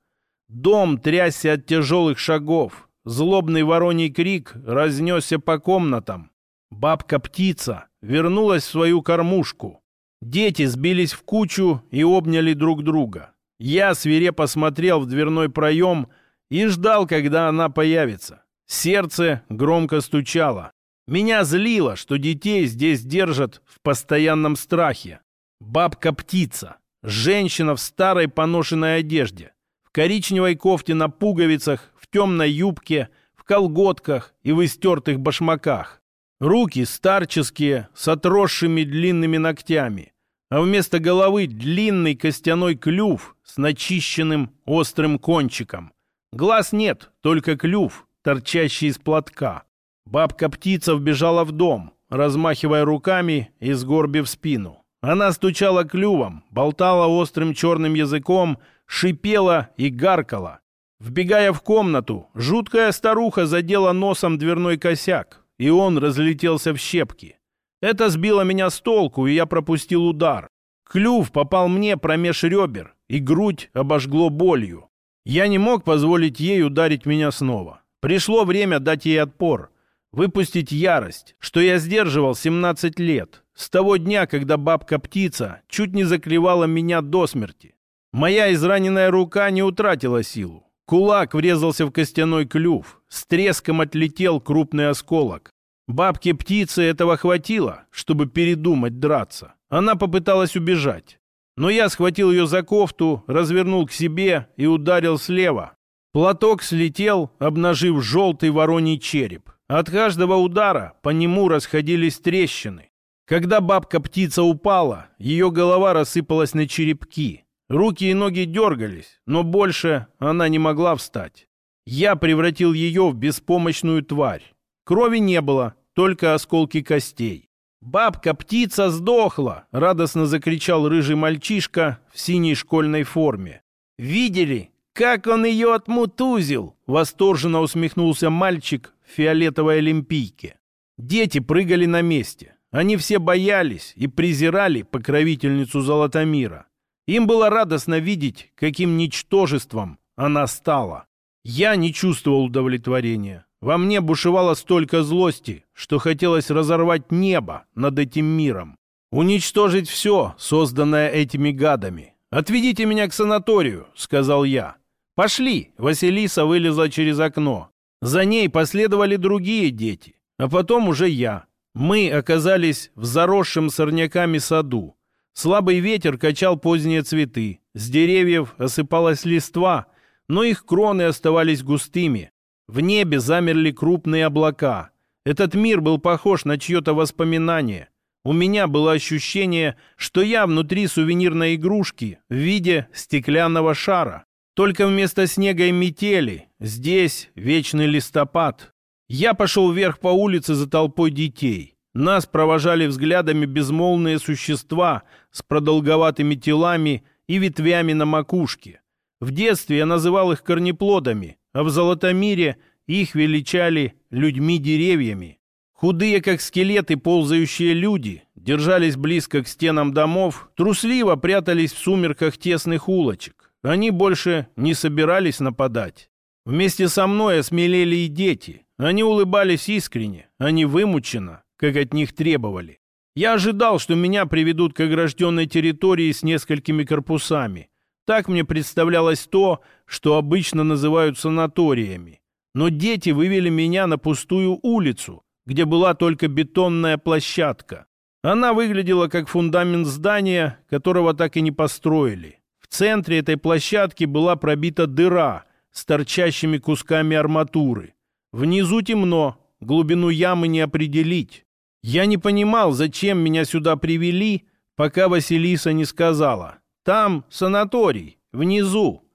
Дом трясся от тяжелых шагов, Злобный вороний крик разнесся по комнатам. Бабка-птица вернулась в свою кормушку. Дети сбились в кучу и обняли друг друга. Я свирепо смотрел в дверной проем и ждал, когда она появится. Сердце громко стучало. Меня злило, что детей здесь держат в постоянном страхе. Бабка-птица, женщина в старой поношенной одежде, в коричневой кофте на пуговицах, в темной юбке, в колготках и в истертых башмаках. Руки старческие, с отросшими длинными ногтями, а вместо головы длинный костяной клюв с начищенным острым кончиком. Глаз нет, только клюв, торчащий из платка. Бабка-птица вбежала в дом, размахивая руками и сгорбив спину. Она стучала клювом, болтала острым черным языком, шипела и гаркала. Вбегая в комнату, жуткая старуха задела носом дверной косяк, и он разлетелся в щепки. Это сбило меня с толку, и я пропустил удар. Клюв попал мне промеж ребер, и грудь обожгло болью. Я не мог позволить ей ударить меня снова. Пришло время дать ей отпор, выпустить ярость, что я сдерживал 17 лет, с того дня, когда бабка-птица чуть не заклевала меня до смерти. Моя израненная рука не утратила силу. Кулак врезался в костяной клюв, с треском отлетел крупный осколок. Бабке-птице этого хватило, чтобы передумать драться. Она попыталась убежать. Но я схватил ее за кофту, развернул к себе и ударил слева. Платок слетел, обнажив желтый вороний череп. От каждого удара по нему расходились трещины. Когда бабка-птица упала, ее голова рассыпалась на черепки. Руки и ноги дергались, но больше она не могла встать. Я превратил ее в беспомощную тварь. Крови не было, только осколки костей. «Бабка-птица сдохла!» — радостно закричал рыжий мальчишка в синей школьной форме. «Видели, как он ее отмутузил?» — восторженно усмехнулся мальчик в фиолетовой олимпийке. Дети прыгали на месте. Они все боялись и презирали покровительницу Золотомира. Им было радостно видеть, каким ничтожеством она стала. Я не чувствовал удовлетворения. Во мне бушевало столько злости, что хотелось разорвать небо над этим миром. Уничтожить все, созданное этими гадами. «Отведите меня к санаторию», — сказал я. «Пошли!» — Василиса вылезла через окно. За ней последовали другие дети, а потом уже я. Мы оказались в заросшем сорняками саду. Слабый ветер качал поздние цветы. С деревьев осыпалась листва, но их кроны оставались густыми, в небе замерли крупные облака. Этот мир был похож на чье-то воспоминание. У меня было ощущение, что я внутри сувенирной игрушки в виде стеклянного шара. Только вместо снега и метели здесь вечный листопад. Я пошел вверх по улице за толпой детей. Нас провожали взглядами безмолвные существа с продолговатыми телами и ветвями на макушке. В детстве я называл их корнеплодами, а в Золотомире их величали людьми-деревьями. Худые, как скелеты, ползающие люди держались близко к стенам домов, трусливо прятались в сумерках тесных улочек. Они больше не собирались нападать. Вместе со мной осмелели и дети. Они улыбались искренне, они вымученно, как от них требовали. Я ожидал, что меня приведут к огражденной территории с несколькими корпусами, так мне представлялось то, что обычно называют санаториями. Но дети вывели меня на пустую улицу, где была только бетонная площадка. Она выглядела как фундамент здания, которого так и не построили. В центре этой площадки была пробита дыра с торчащими кусками арматуры. Внизу темно, глубину ямы не определить. Я не понимал, зачем меня сюда привели, пока Василиса не сказала. Там санаторий, внизу.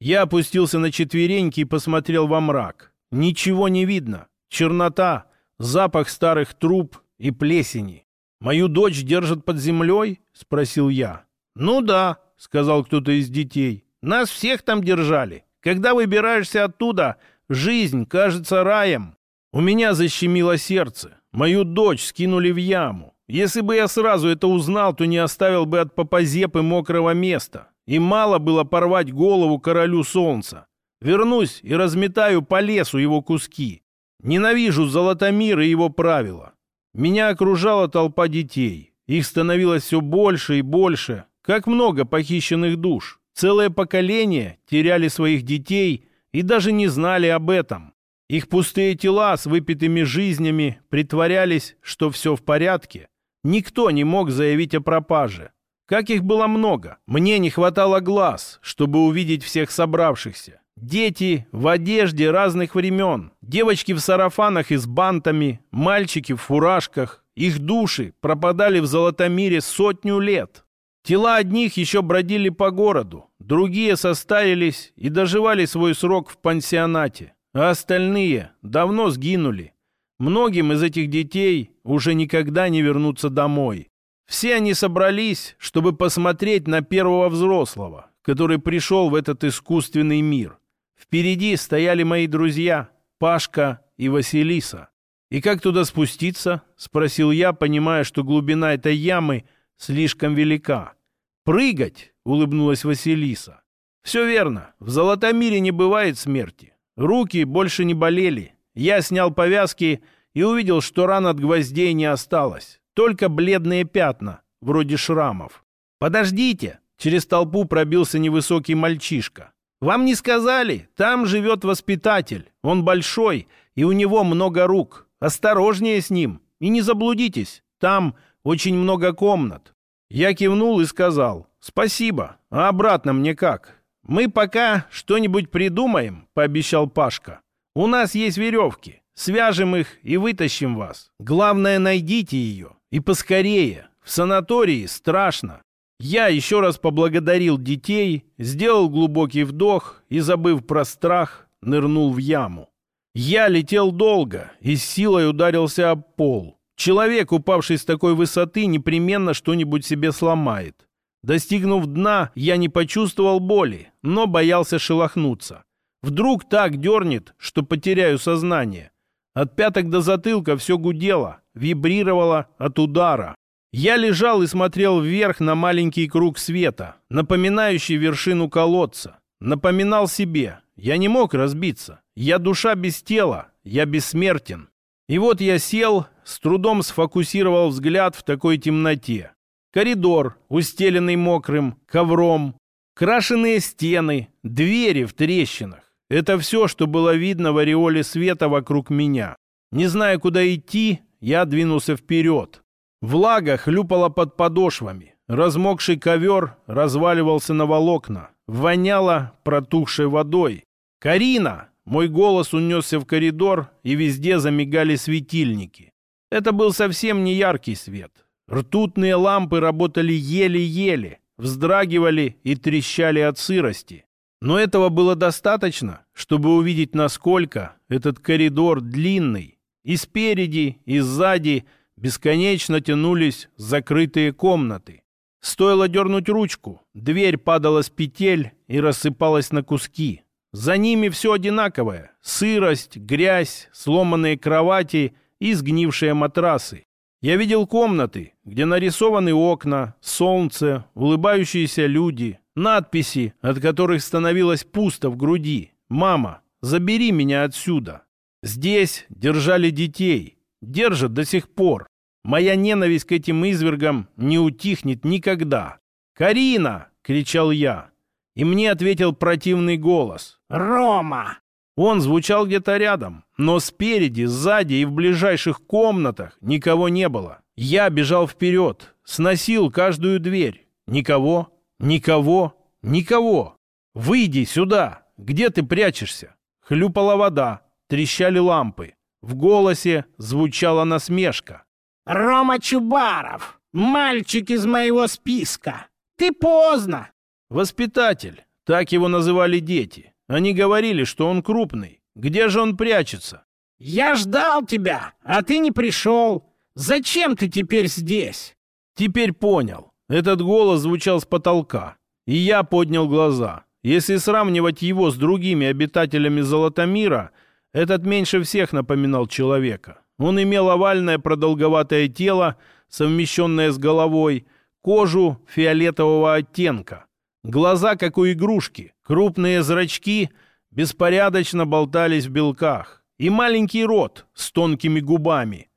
Я опустился на четвереньки и посмотрел во мрак. Ничего не видно. Чернота, запах старых труб и плесени. «Мою дочь держат под землей?» — спросил я. «Ну да», — сказал кто-то из детей. «Нас всех там держали. Когда выбираешься оттуда, жизнь кажется раем». У меня защемило сердце. Мою дочь скинули в яму. Если бы я сразу это узнал, то не оставил бы от попозепы мокрого места. И мало было порвать голову королю солнца. Вернусь и разметаю по лесу его куски. Ненавижу Золотомир и его правила. Меня окружала толпа детей. Их становилось все больше и больше. Как много похищенных душ. Целое поколение теряли своих детей и даже не знали об этом. Их пустые тела с выпитыми жизнями притворялись, что все в порядке, Никто не мог заявить о пропаже. Как их было много. Мне не хватало глаз, чтобы увидеть всех собравшихся. Дети в одежде разных времен, девочки в сарафанах и с бантами, мальчики в фуражках. Их души пропадали в Золотомире сотню лет. Тела одних еще бродили по городу, другие состарились и доживали свой срок в пансионате, а остальные давно сгинули. Многим из этих детей уже никогда не вернуться домой. Все они собрались, чтобы посмотреть на первого взрослого, который пришел в этот искусственный мир. Впереди стояли мои друзья Пашка и Василиса. «И как туда спуститься?» — спросил я, понимая, что глубина этой ямы слишком велика. «Прыгать!» — улыбнулась Василиса. «Все верно. В Золотомире не бывает смерти. Руки больше не болели. Я снял повязки и увидел, что ран от гвоздей не осталось. Только бледные пятна, вроде шрамов. «Подождите!» — через толпу пробился невысокий мальчишка. «Вам не сказали? Там живет воспитатель. Он большой, и у него много рук. Осторожнее с ним и не заблудитесь. Там очень много комнат». Я кивнул и сказал «Спасибо. А обратно мне как?» «Мы пока что-нибудь придумаем», — пообещал Пашка. «У нас есть веревки. Свяжем их и вытащим вас. Главное, найдите ее. И поскорее. В санатории страшно». Я еще раз поблагодарил детей, сделал глубокий вдох и, забыв про страх, нырнул в яму. Я летел долго и с силой ударился об пол. Человек, упавший с такой высоты, непременно что-нибудь себе сломает. Достигнув дна, я не почувствовал боли, но боялся шелохнуться. Вдруг так дернет, что потеряю сознание. От пяток до затылка все гудело, вибрировало от удара. Я лежал и смотрел вверх на маленький круг света, напоминающий вершину колодца. Напоминал себе, я не мог разбиться. Я душа без тела, я бессмертен. И вот я сел, с трудом сфокусировал взгляд в такой темноте. Коридор, устеленный мокрым ковром, крашеные стены, двери в трещинах. Это все, что было видно в ореоле света вокруг меня. Не зная, куда идти, я двинулся вперед. Влага хлюпала под подошвами. Размокший ковер разваливался на волокна. Воняло протухшей водой. «Карина!» Мой голос унесся в коридор, и везде замигали светильники. Это был совсем не яркий свет. Ртутные лампы работали еле-еле, вздрагивали и трещали от сырости. Но этого было достаточно, чтобы увидеть, насколько этот коридор длинный. И спереди, и сзади бесконечно тянулись закрытые комнаты. Стоило дернуть ручку, дверь падала с петель и рассыпалась на куски. За ними все одинаковое. Сырость, грязь, сломанные кровати и сгнившие матрасы. Я видел комнаты, где нарисованы окна, солнце, улыбающиеся люди, надписи, от которых становилось пусто в груди. «Мама, забери меня отсюда». Здесь держали детей, держат до сих пор. Моя ненависть к этим извергам не утихнет никогда. «Карина!» — кричал я. И мне ответил противный голос. «Рома!» Он звучал где-то рядом, но спереди, сзади и в ближайших комнатах никого не было. Я бежал вперед, сносил каждую дверь. Никого, никого, никого. «Выйди сюда! Где ты прячешься?» Хлюпала вода, трещали лампы. В голосе звучала насмешка. «Рома Чубаров! Мальчик из моего списка! Ты поздно!» «Воспитатель!» Так его называли дети. Они говорили, что он крупный. Где же он прячется? Я ждал тебя, а ты не пришел. Зачем ты теперь здесь? Теперь понял. Этот голос звучал с потолка. И я поднял глаза. Если сравнивать его с другими обитателями Золотомира, этот меньше всех напоминал человека. Он имел овальное продолговатое тело, совмещенное с головой, кожу фиолетового оттенка, глаза, как у игрушки, Крупные зрачки беспорядочно болтались в белках. И маленький рот с тонкими губами.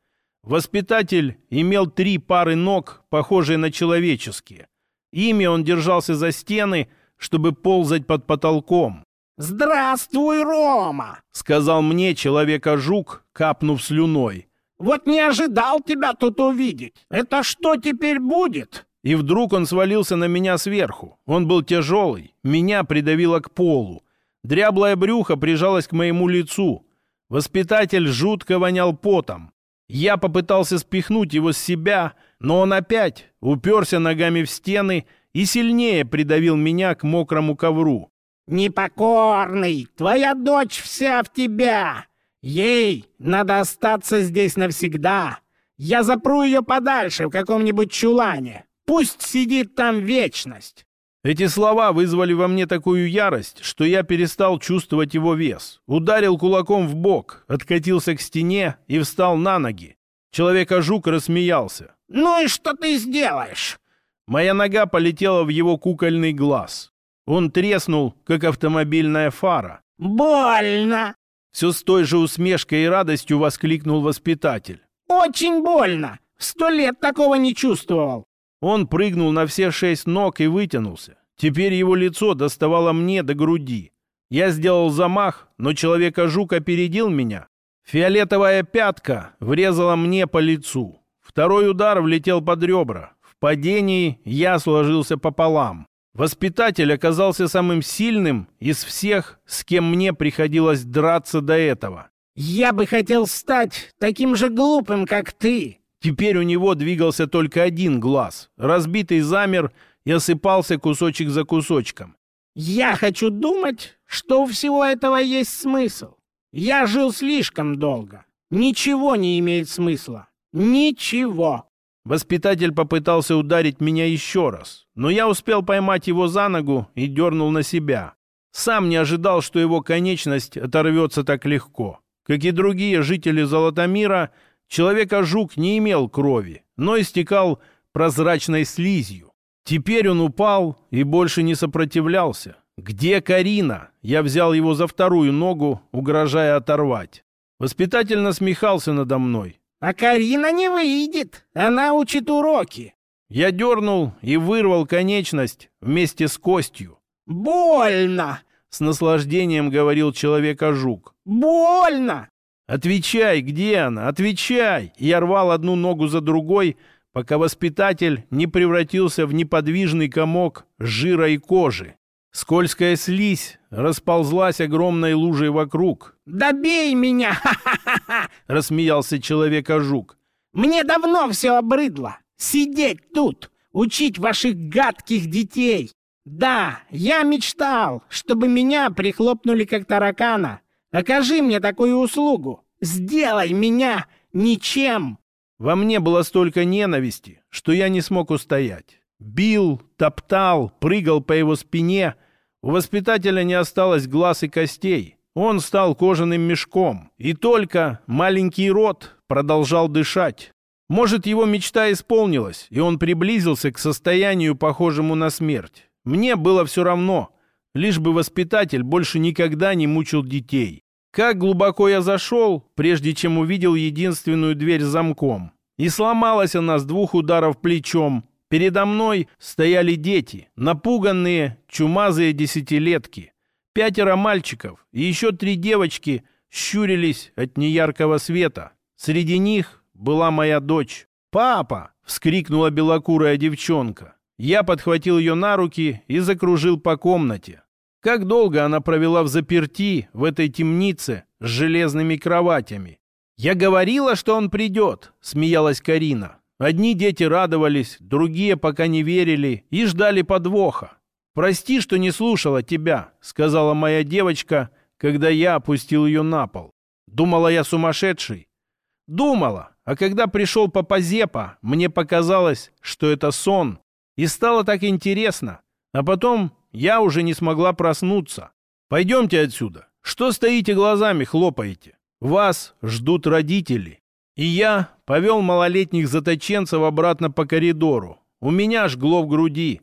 Воспитатель имел три пары ног, похожие на человеческие. Ими он держался за стены, чтобы ползать под потолком. «Здравствуй, Рома!» — сказал мне человека-жук, капнув слюной. «Вот не ожидал тебя тут увидеть. Это что теперь будет?» И вдруг он свалился на меня сверху. Он был тяжелый, меня придавило к полу. Дряблое брюхо прижалось к моему лицу. Воспитатель жутко вонял потом. Я попытался спихнуть его с себя, но он опять уперся ногами в стены и сильнее придавил меня к мокрому ковру. «Непокорный, твоя дочь вся в тебя. Ей надо остаться здесь навсегда. Я запру ее подальше в каком-нибудь чулане. Пусть сидит там вечность. Эти слова вызвали во мне такую ярость, что я перестал чувствовать его вес. Ударил кулаком в бок, откатился к стене и встал на ноги. Человека-жук рассмеялся. «Ну и что ты сделаешь?» Моя нога полетела в его кукольный глаз. Он треснул, как автомобильная фара. «Больно!» Все с той же усмешкой и радостью воскликнул воспитатель. «Очень больно! Сто лет такого не чувствовал!» Он прыгнул на все шесть ног и вытянулся. Теперь его лицо доставало мне до груди. Я сделал замах, но человека-жук опередил меня. Фиолетовая пятка врезала мне по лицу. Второй удар влетел под ребра. В падении я сложился пополам. Воспитатель оказался самым сильным из всех, с кем мне приходилось драться до этого. «Я бы хотел стать таким же глупым, как ты!» Теперь у него двигался только один глаз. Разбитый замер и осыпался кусочек за кусочком. «Я хочу думать, что у всего этого есть смысл. Я жил слишком долго. Ничего не имеет смысла. Ничего!» Воспитатель попытался ударить меня еще раз, но я успел поймать его за ногу и дернул на себя. Сам не ожидал, что его конечность оторвется так легко. Как и другие жители Золотомира, Человека-жук не имел крови, но истекал прозрачной слизью. Теперь он упал и больше не сопротивлялся. «Где Карина?» Я взял его за вторую ногу, угрожая оторвать. Воспитатель насмехался надо мной. «А Карина не выйдет. Она учит уроки». Я дернул и вырвал конечность вместе с костью. «Больно!» — с наслаждением говорил человека-жук. «Больно!» «Отвечай, где она? Отвечай!» Я рвал одну ногу за другой, пока воспитатель не превратился в неподвижный комок жира и кожи. Скользкая слизь расползлась огромной лужей вокруг. «Добей меня!» *laughs* — рассмеялся человека-жук. «Мне давно все обрыдло. Сидеть тут, учить ваших гадких детей. Да, я мечтал, чтобы меня прихлопнули как таракана, Окажи мне такую услугу. Сделай меня ничем. Во мне было столько ненависти, что я не смог устоять. Бил, топтал, прыгал по его спине. У воспитателя не осталось глаз и костей. Он стал кожаным мешком. И только маленький рот продолжал дышать. Может, его мечта исполнилась, и он приблизился к состоянию, похожему на смерть. Мне было все равно, лишь бы воспитатель больше никогда не мучил детей. Как глубоко я зашел, прежде чем увидел единственную дверь с замком. И сломалась она с двух ударов плечом. Передо мной стояли дети, напуганные, чумазые десятилетки. Пятеро мальчиков и еще три девочки щурились от неяркого света. Среди них была моя дочь. «Папа!» — вскрикнула белокурая девчонка. Я подхватил ее на руки и закружил по комнате. Как долго она провела в заперти в этой темнице с железными кроватями? «Я говорила, что он придет», — смеялась Карина. Одни дети радовались, другие пока не верили и ждали подвоха. «Прости, что не слушала тебя», — сказала моя девочка, когда я опустил ее на пол. Думала я сумасшедший? Думала, а когда пришел Папа Зепа, мне показалось, что это сон. И стало так интересно. А потом я уже не смогла проснуться. Пойдемте отсюда. Что стоите глазами, хлопаете? Вас ждут родители. И я повел малолетних заточенцев обратно по коридору. У меня жгло в груди.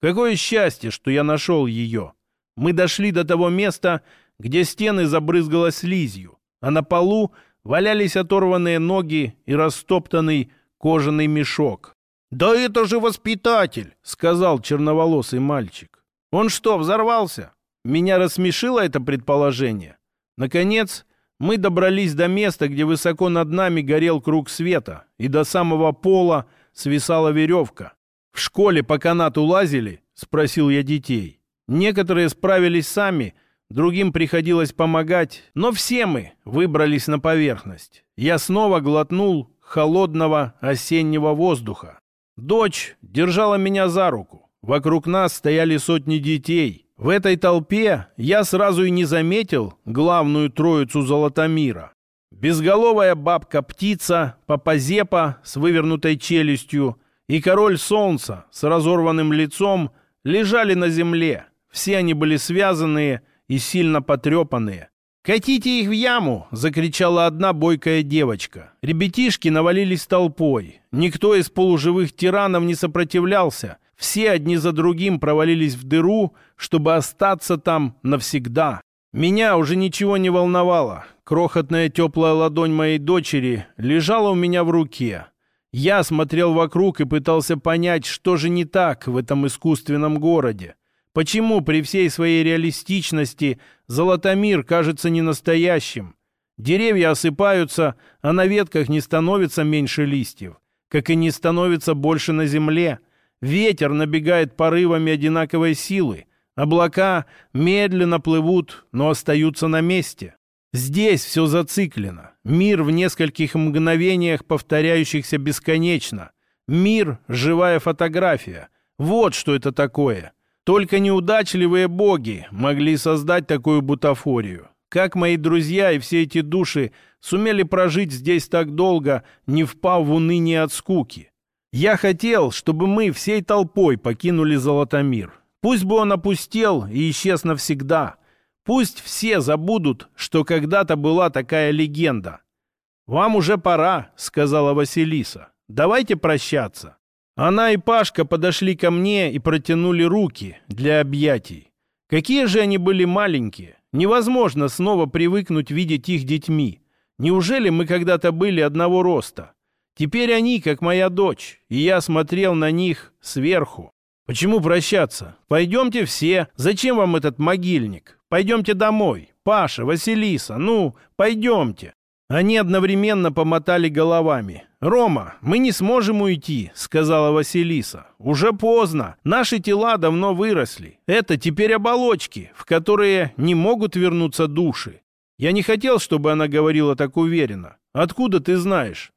Какое счастье, что я нашел ее. Мы дошли до того места, где стены забрызгало слизью, а на полу валялись оторванные ноги и растоптанный кожаный мешок. «Да это же воспитатель!» — сказал черноволосый мальчик. Он что, взорвался? Меня рассмешило это предположение. Наконец, мы добрались до места, где высоко над нами горел круг света, и до самого пола свисала веревка. «В школе по канату лазили?» — спросил я детей. Некоторые справились сами, другим приходилось помогать, но все мы выбрались на поверхность. Я снова глотнул холодного осеннего воздуха. Дочь держала меня за руку. Вокруг нас стояли сотни детей. В этой толпе я сразу и не заметил главную троицу Золотомира. Безголовая бабка-птица, Папазепа с вывернутой челюстью и король солнца с разорванным лицом лежали на земле. Все они были связанные и сильно потрепанные. «Катите их в яму!» — закричала одна бойкая девочка. Ребятишки навалились толпой. Никто из полуживых тиранов не сопротивлялся. Все одни за другим провалились в дыру, чтобы остаться там навсегда. Меня уже ничего не волновало. Крохотная теплая ладонь моей дочери лежала у меня в руке. Я смотрел вокруг и пытался понять, что же не так в этом искусственном городе. Почему при всей своей реалистичности Золотомир кажется ненастоящим? Деревья осыпаются, а на ветках не становится меньше листьев, как и не становится больше на земле. Ветер набегает порывами одинаковой силы. Облака медленно плывут, но остаются на месте. Здесь все зациклено. Мир в нескольких мгновениях, повторяющихся бесконечно. Мир — живая фотография. Вот что это такое. Только неудачливые боги могли создать такую бутафорию. Как мои друзья и все эти души сумели прожить здесь так долго, не впав в уныние от скуки? Я хотел, чтобы мы всей толпой покинули Золотомир. Пусть бы он опустел и исчез навсегда. Пусть все забудут, что когда-то была такая легенда. «Вам уже пора», — сказала Василиса. «Давайте прощаться». Она и Пашка подошли ко мне и протянули руки для объятий. Какие же они были маленькие. Невозможно снова привыкнуть видеть их детьми. Неужели мы когда-то были одного роста? Теперь они, как моя дочь, и я смотрел на них сверху. Почему прощаться? Пойдемте все. Зачем вам этот могильник? Пойдемте домой. Паша, Василиса, ну, пойдемте. Они одновременно помотали головами. «Рома, мы не сможем уйти», — сказала Василиса. «Уже поздно. Наши тела давно выросли. Это теперь оболочки, в которые не могут вернуться души». Я не хотел, чтобы она говорила так уверенно. «Откуда ты знаешь?»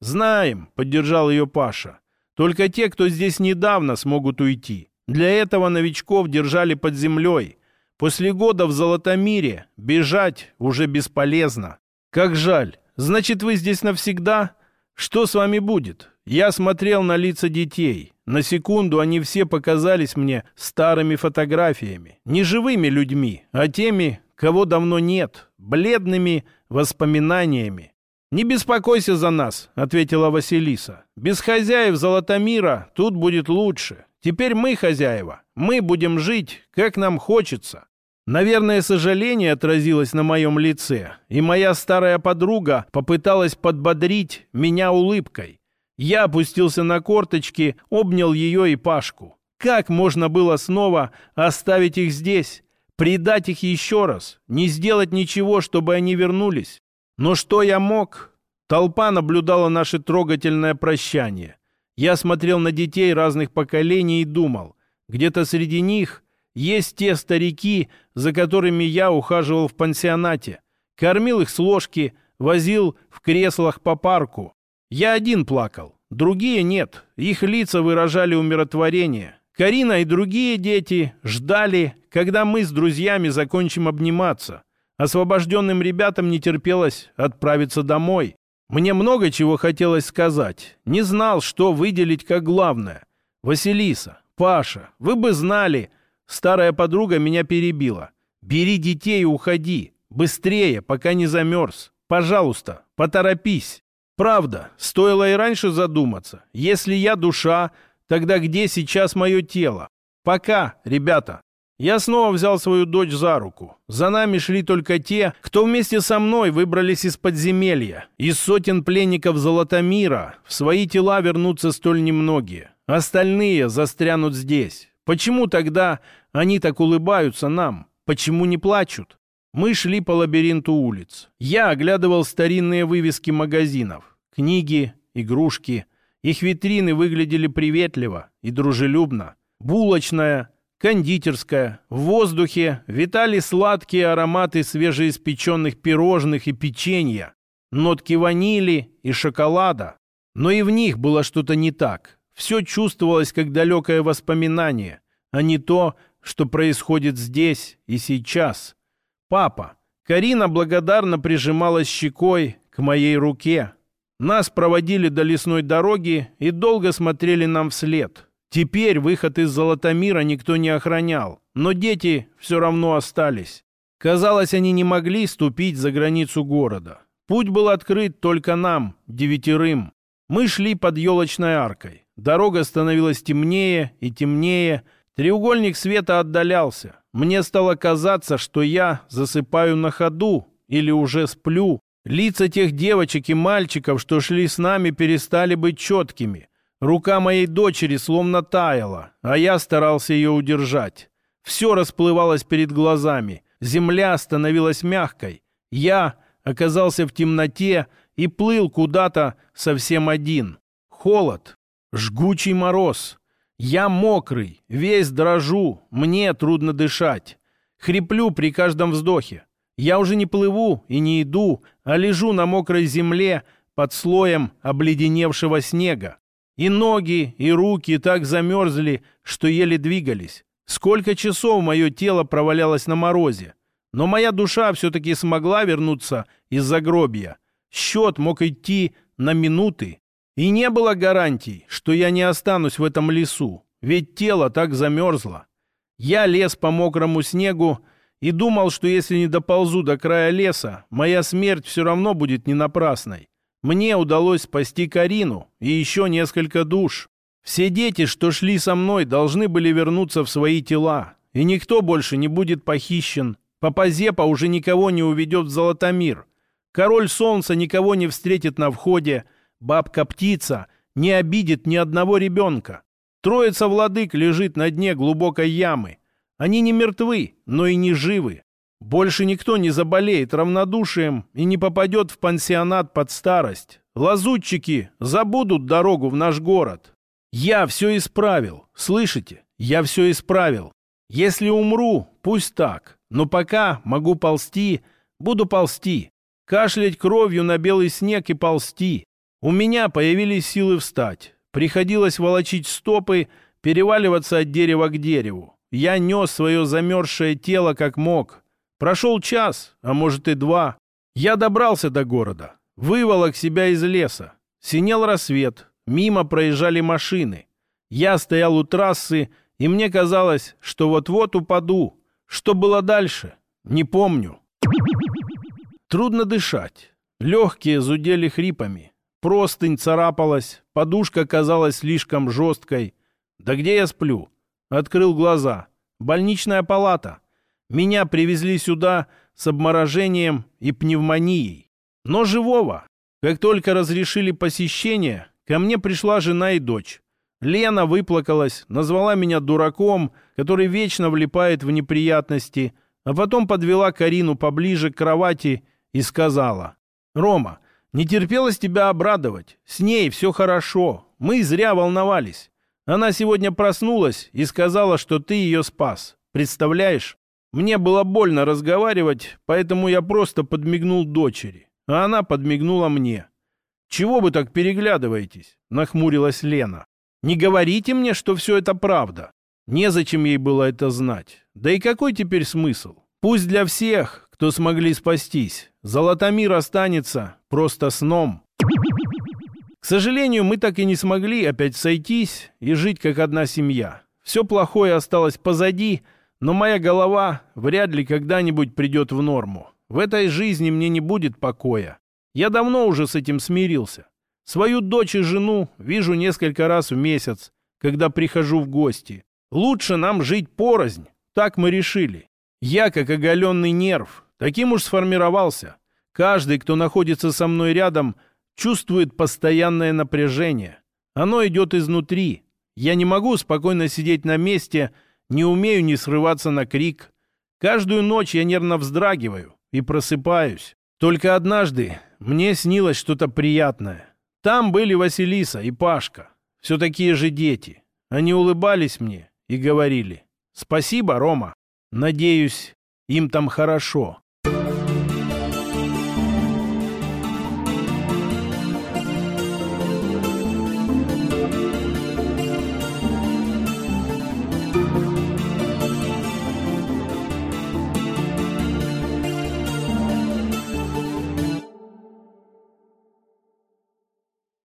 «Знаем», — поддержал ее Паша. «Только те, кто здесь недавно, смогут уйти. Для этого новичков держали под землей. После года в Золотомире бежать уже бесполезно». «Как жаль. Значит, вы здесь навсегда? Что с вами будет?» Я смотрел на лица детей. На секунду они все показались мне старыми фотографиями. Не живыми людьми, а теми, кого давно нет, бледными воспоминаниями. «Не беспокойся за нас», — ответила Василиса. «Без хозяев Золотомира тут будет лучше. Теперь мы хозяева. Мы будем жить, как нам хочется. Наверное, сожаление отразилось на моем лице, и моя старая подруга попыталась подбодрить меня улыбкой. Я опустился на корточки, обнял ее и Пашку. Как можно было снова оставить их здесь? Предать их еще раз? Не сделать ничего, чтобы они вернулись? Но что я мог? Толпа наблюдала наше трогательное прощание. Я смотрел на детей разных поколений и думал, где-то среди них есть те старики, за которыми я ухаживал в пансионате. Кормил их с ложки, возил в креслах по парку. Я один плакал, другие нет. Их лица выражали умиротворение. Карина и другие дети ждали, когда мы с друзьями закончим обниматься. Освобожденным ребятам не терпелось отправиться домой. Мне много чего хотелось сказать. Не знал, что выделить как главное. Василиса, Паша, вы бы знали, Старая подруга меня перебила. «Бери детей и уходи. Быстрее, пока не замерз. Пожалуйста, поторопись». Правда, стоило и раньше задуматься. Если я душа, тогда где сейчас мое тело? Пока, ребята. Я снова взял свою дочь за руку. За нами шли только те, кто вместе со мной выбрались из подземелья. Из сотен пленников Золотомира в свои тела вернутся столь немногие. Остальные застрянут здесь. Почему тогда они так улыбаются нам? Почему не плачут? Мы шли по лабиринту улиц. Я оглядывал старинные вывески магазинов. Книги, игрушки. Их витрины выглядели приветливо и дружелюбно. Булочная, кондитерская. В воздухе витали сладкие ароматы свежеиспеченных пирожных и печенья. Нотки ванили и шоколада. Но и в них было что-то не так. Все чувствовалось как далекое воспоминание, а не то, что происходит здесь и сейчас. «Папа!» Карина благодарно прижималась щекой к моей руке. Нас проводили до лесной дороги и долго смотрели нам вслед. Теперь выход из Золотомира никто не охранял, но дети все равно остались. Казалось, они не могли ступить за границу города. Путь был открыт только нам, девятерым. Мы шли под елочной аркой. Дорога становилась темнее и темнее. Треугольник света отдалялся. Мне стало казаться, что я засыпаю на ходу или уже сплю. Лица тех девочек и мальчиков, что шли с нами, перестали быть четкими. Рука моей дочери словно таяла, а я старался ее удержать. Все расплывалось перед глазами. Земля становилась мягкой. Я оказался в темноте и плыл куда-то совсем один. Холод, жгучий мороз. Я мокрый, весь дрожу, мне трудно дышать. Хриплю при каждом вздохе. Я уже не плыву и не иду, а лежу на мокрой земле под слоем обледеневшего снега. И ноги, и руки так замерзли, что еле двигались. Сколько часов мое тело провалялось на морозе. Но моя душа все-таки смогла вернуться из загробья. Счет мог идти на минуты. И не было гарантий, что я не останусь в этом лесу, ведь тело так замерзло. Я лез по мокрому снегу и думал, что если не доползу до края леса, моя смерть все равно будет не напрасной. Мне удалось спасти Карину и еще несколько душ. Все дети, что шли со мной, должны были вернуться в свои тела, и никто больше не будет похищен. Папа Зепа уже никого не уведет в Золотомир. Король Солнца никого не встретит на входе. Бабка-птица не обидит ни одного ребенка. Троица владык лежит на дне глубокой ямы. Они не мертвы, но и не живы. Больше никто не заболеет равнодушием и не попадет в пансионат под старость. Лазутчики забудут дорогу в наш город. Я все исправил, слышите? Я все исправил. Если умру, пусть так. Но пока могу ползти, буду ползти. Кашлять кровью на белый снег и ползти. У меня появились силы встать. Приходилось волочить стопы, переваливаться от дерева к дереву. Я нес свое замерзшее тело как мог. Прошел час, а может и два. Я добрался до города, выволок себя из леса. Синел рассвет, мимо проезжали машины. Я стоял у трассы, и мне казалось, что вот-вот упаду. Что было дальше? Не помню. Трудно дышать. Легкие зудели хрипами. Простынь царапалась, подушка казалась слишком жесткой. Да где я сплю? Открыл глаза. Больничная палата. Меня привезли сюда с обморожением и пневмонией. Но живого. Как только разрешили посещение, ко мне пришла жена и дочь. Лена выплакалась, назвала меня дураком, который вечно влипает в неприятности, а потом подвела Карину поближе к кровати и сказала, «Рома, не терпелось тебя обрадовать. С ней все хорошо. Мы зря волновались. Она сегодня проснулась и сказала, что ты ее спас. Представляешь? Мне было больно разговаривать, поэтому я просто подмигнул дочери, а она подмигнула мне. «Чего вы так переглядываетесь?» — нахмурилась Лена. Не говорите мне, что все это правда. Незачем ей было это знать. Да и какой теперь смысл? Пусть для всех, кто смогли спастись, Золотомир останется просто сном. К сожалению, мы так и не смогли опять сойтись и жить как одна семья. Все плохое осталось позади, но моя голова вряд ли когда-нибудь придет в норму. В этой жизни мне не будет покоя. Я давно уже с этим смирился. Свою дочь и жену вижу несколько раз в месяц, когда прихожу в гости. Лучше нам жить порознь, так мы решили. Я, как оголенный нерв, таким уж сформировался. Каждый, кто находится со мной рядом, чувствует постоянное напряжение. Оно идет изнутри. Я не могу спокойно сидеть на месте, не умею не срываться на крик. Каждую ночь я нервно вздрагиваю и просыпаюсь. Только однажды мне снилось что-то приятное. Там были Василиса и Пашка, все такие же дети. Они улыбались мне и говорили «Спасибо, Рома. Надеюсь, им там хорошо».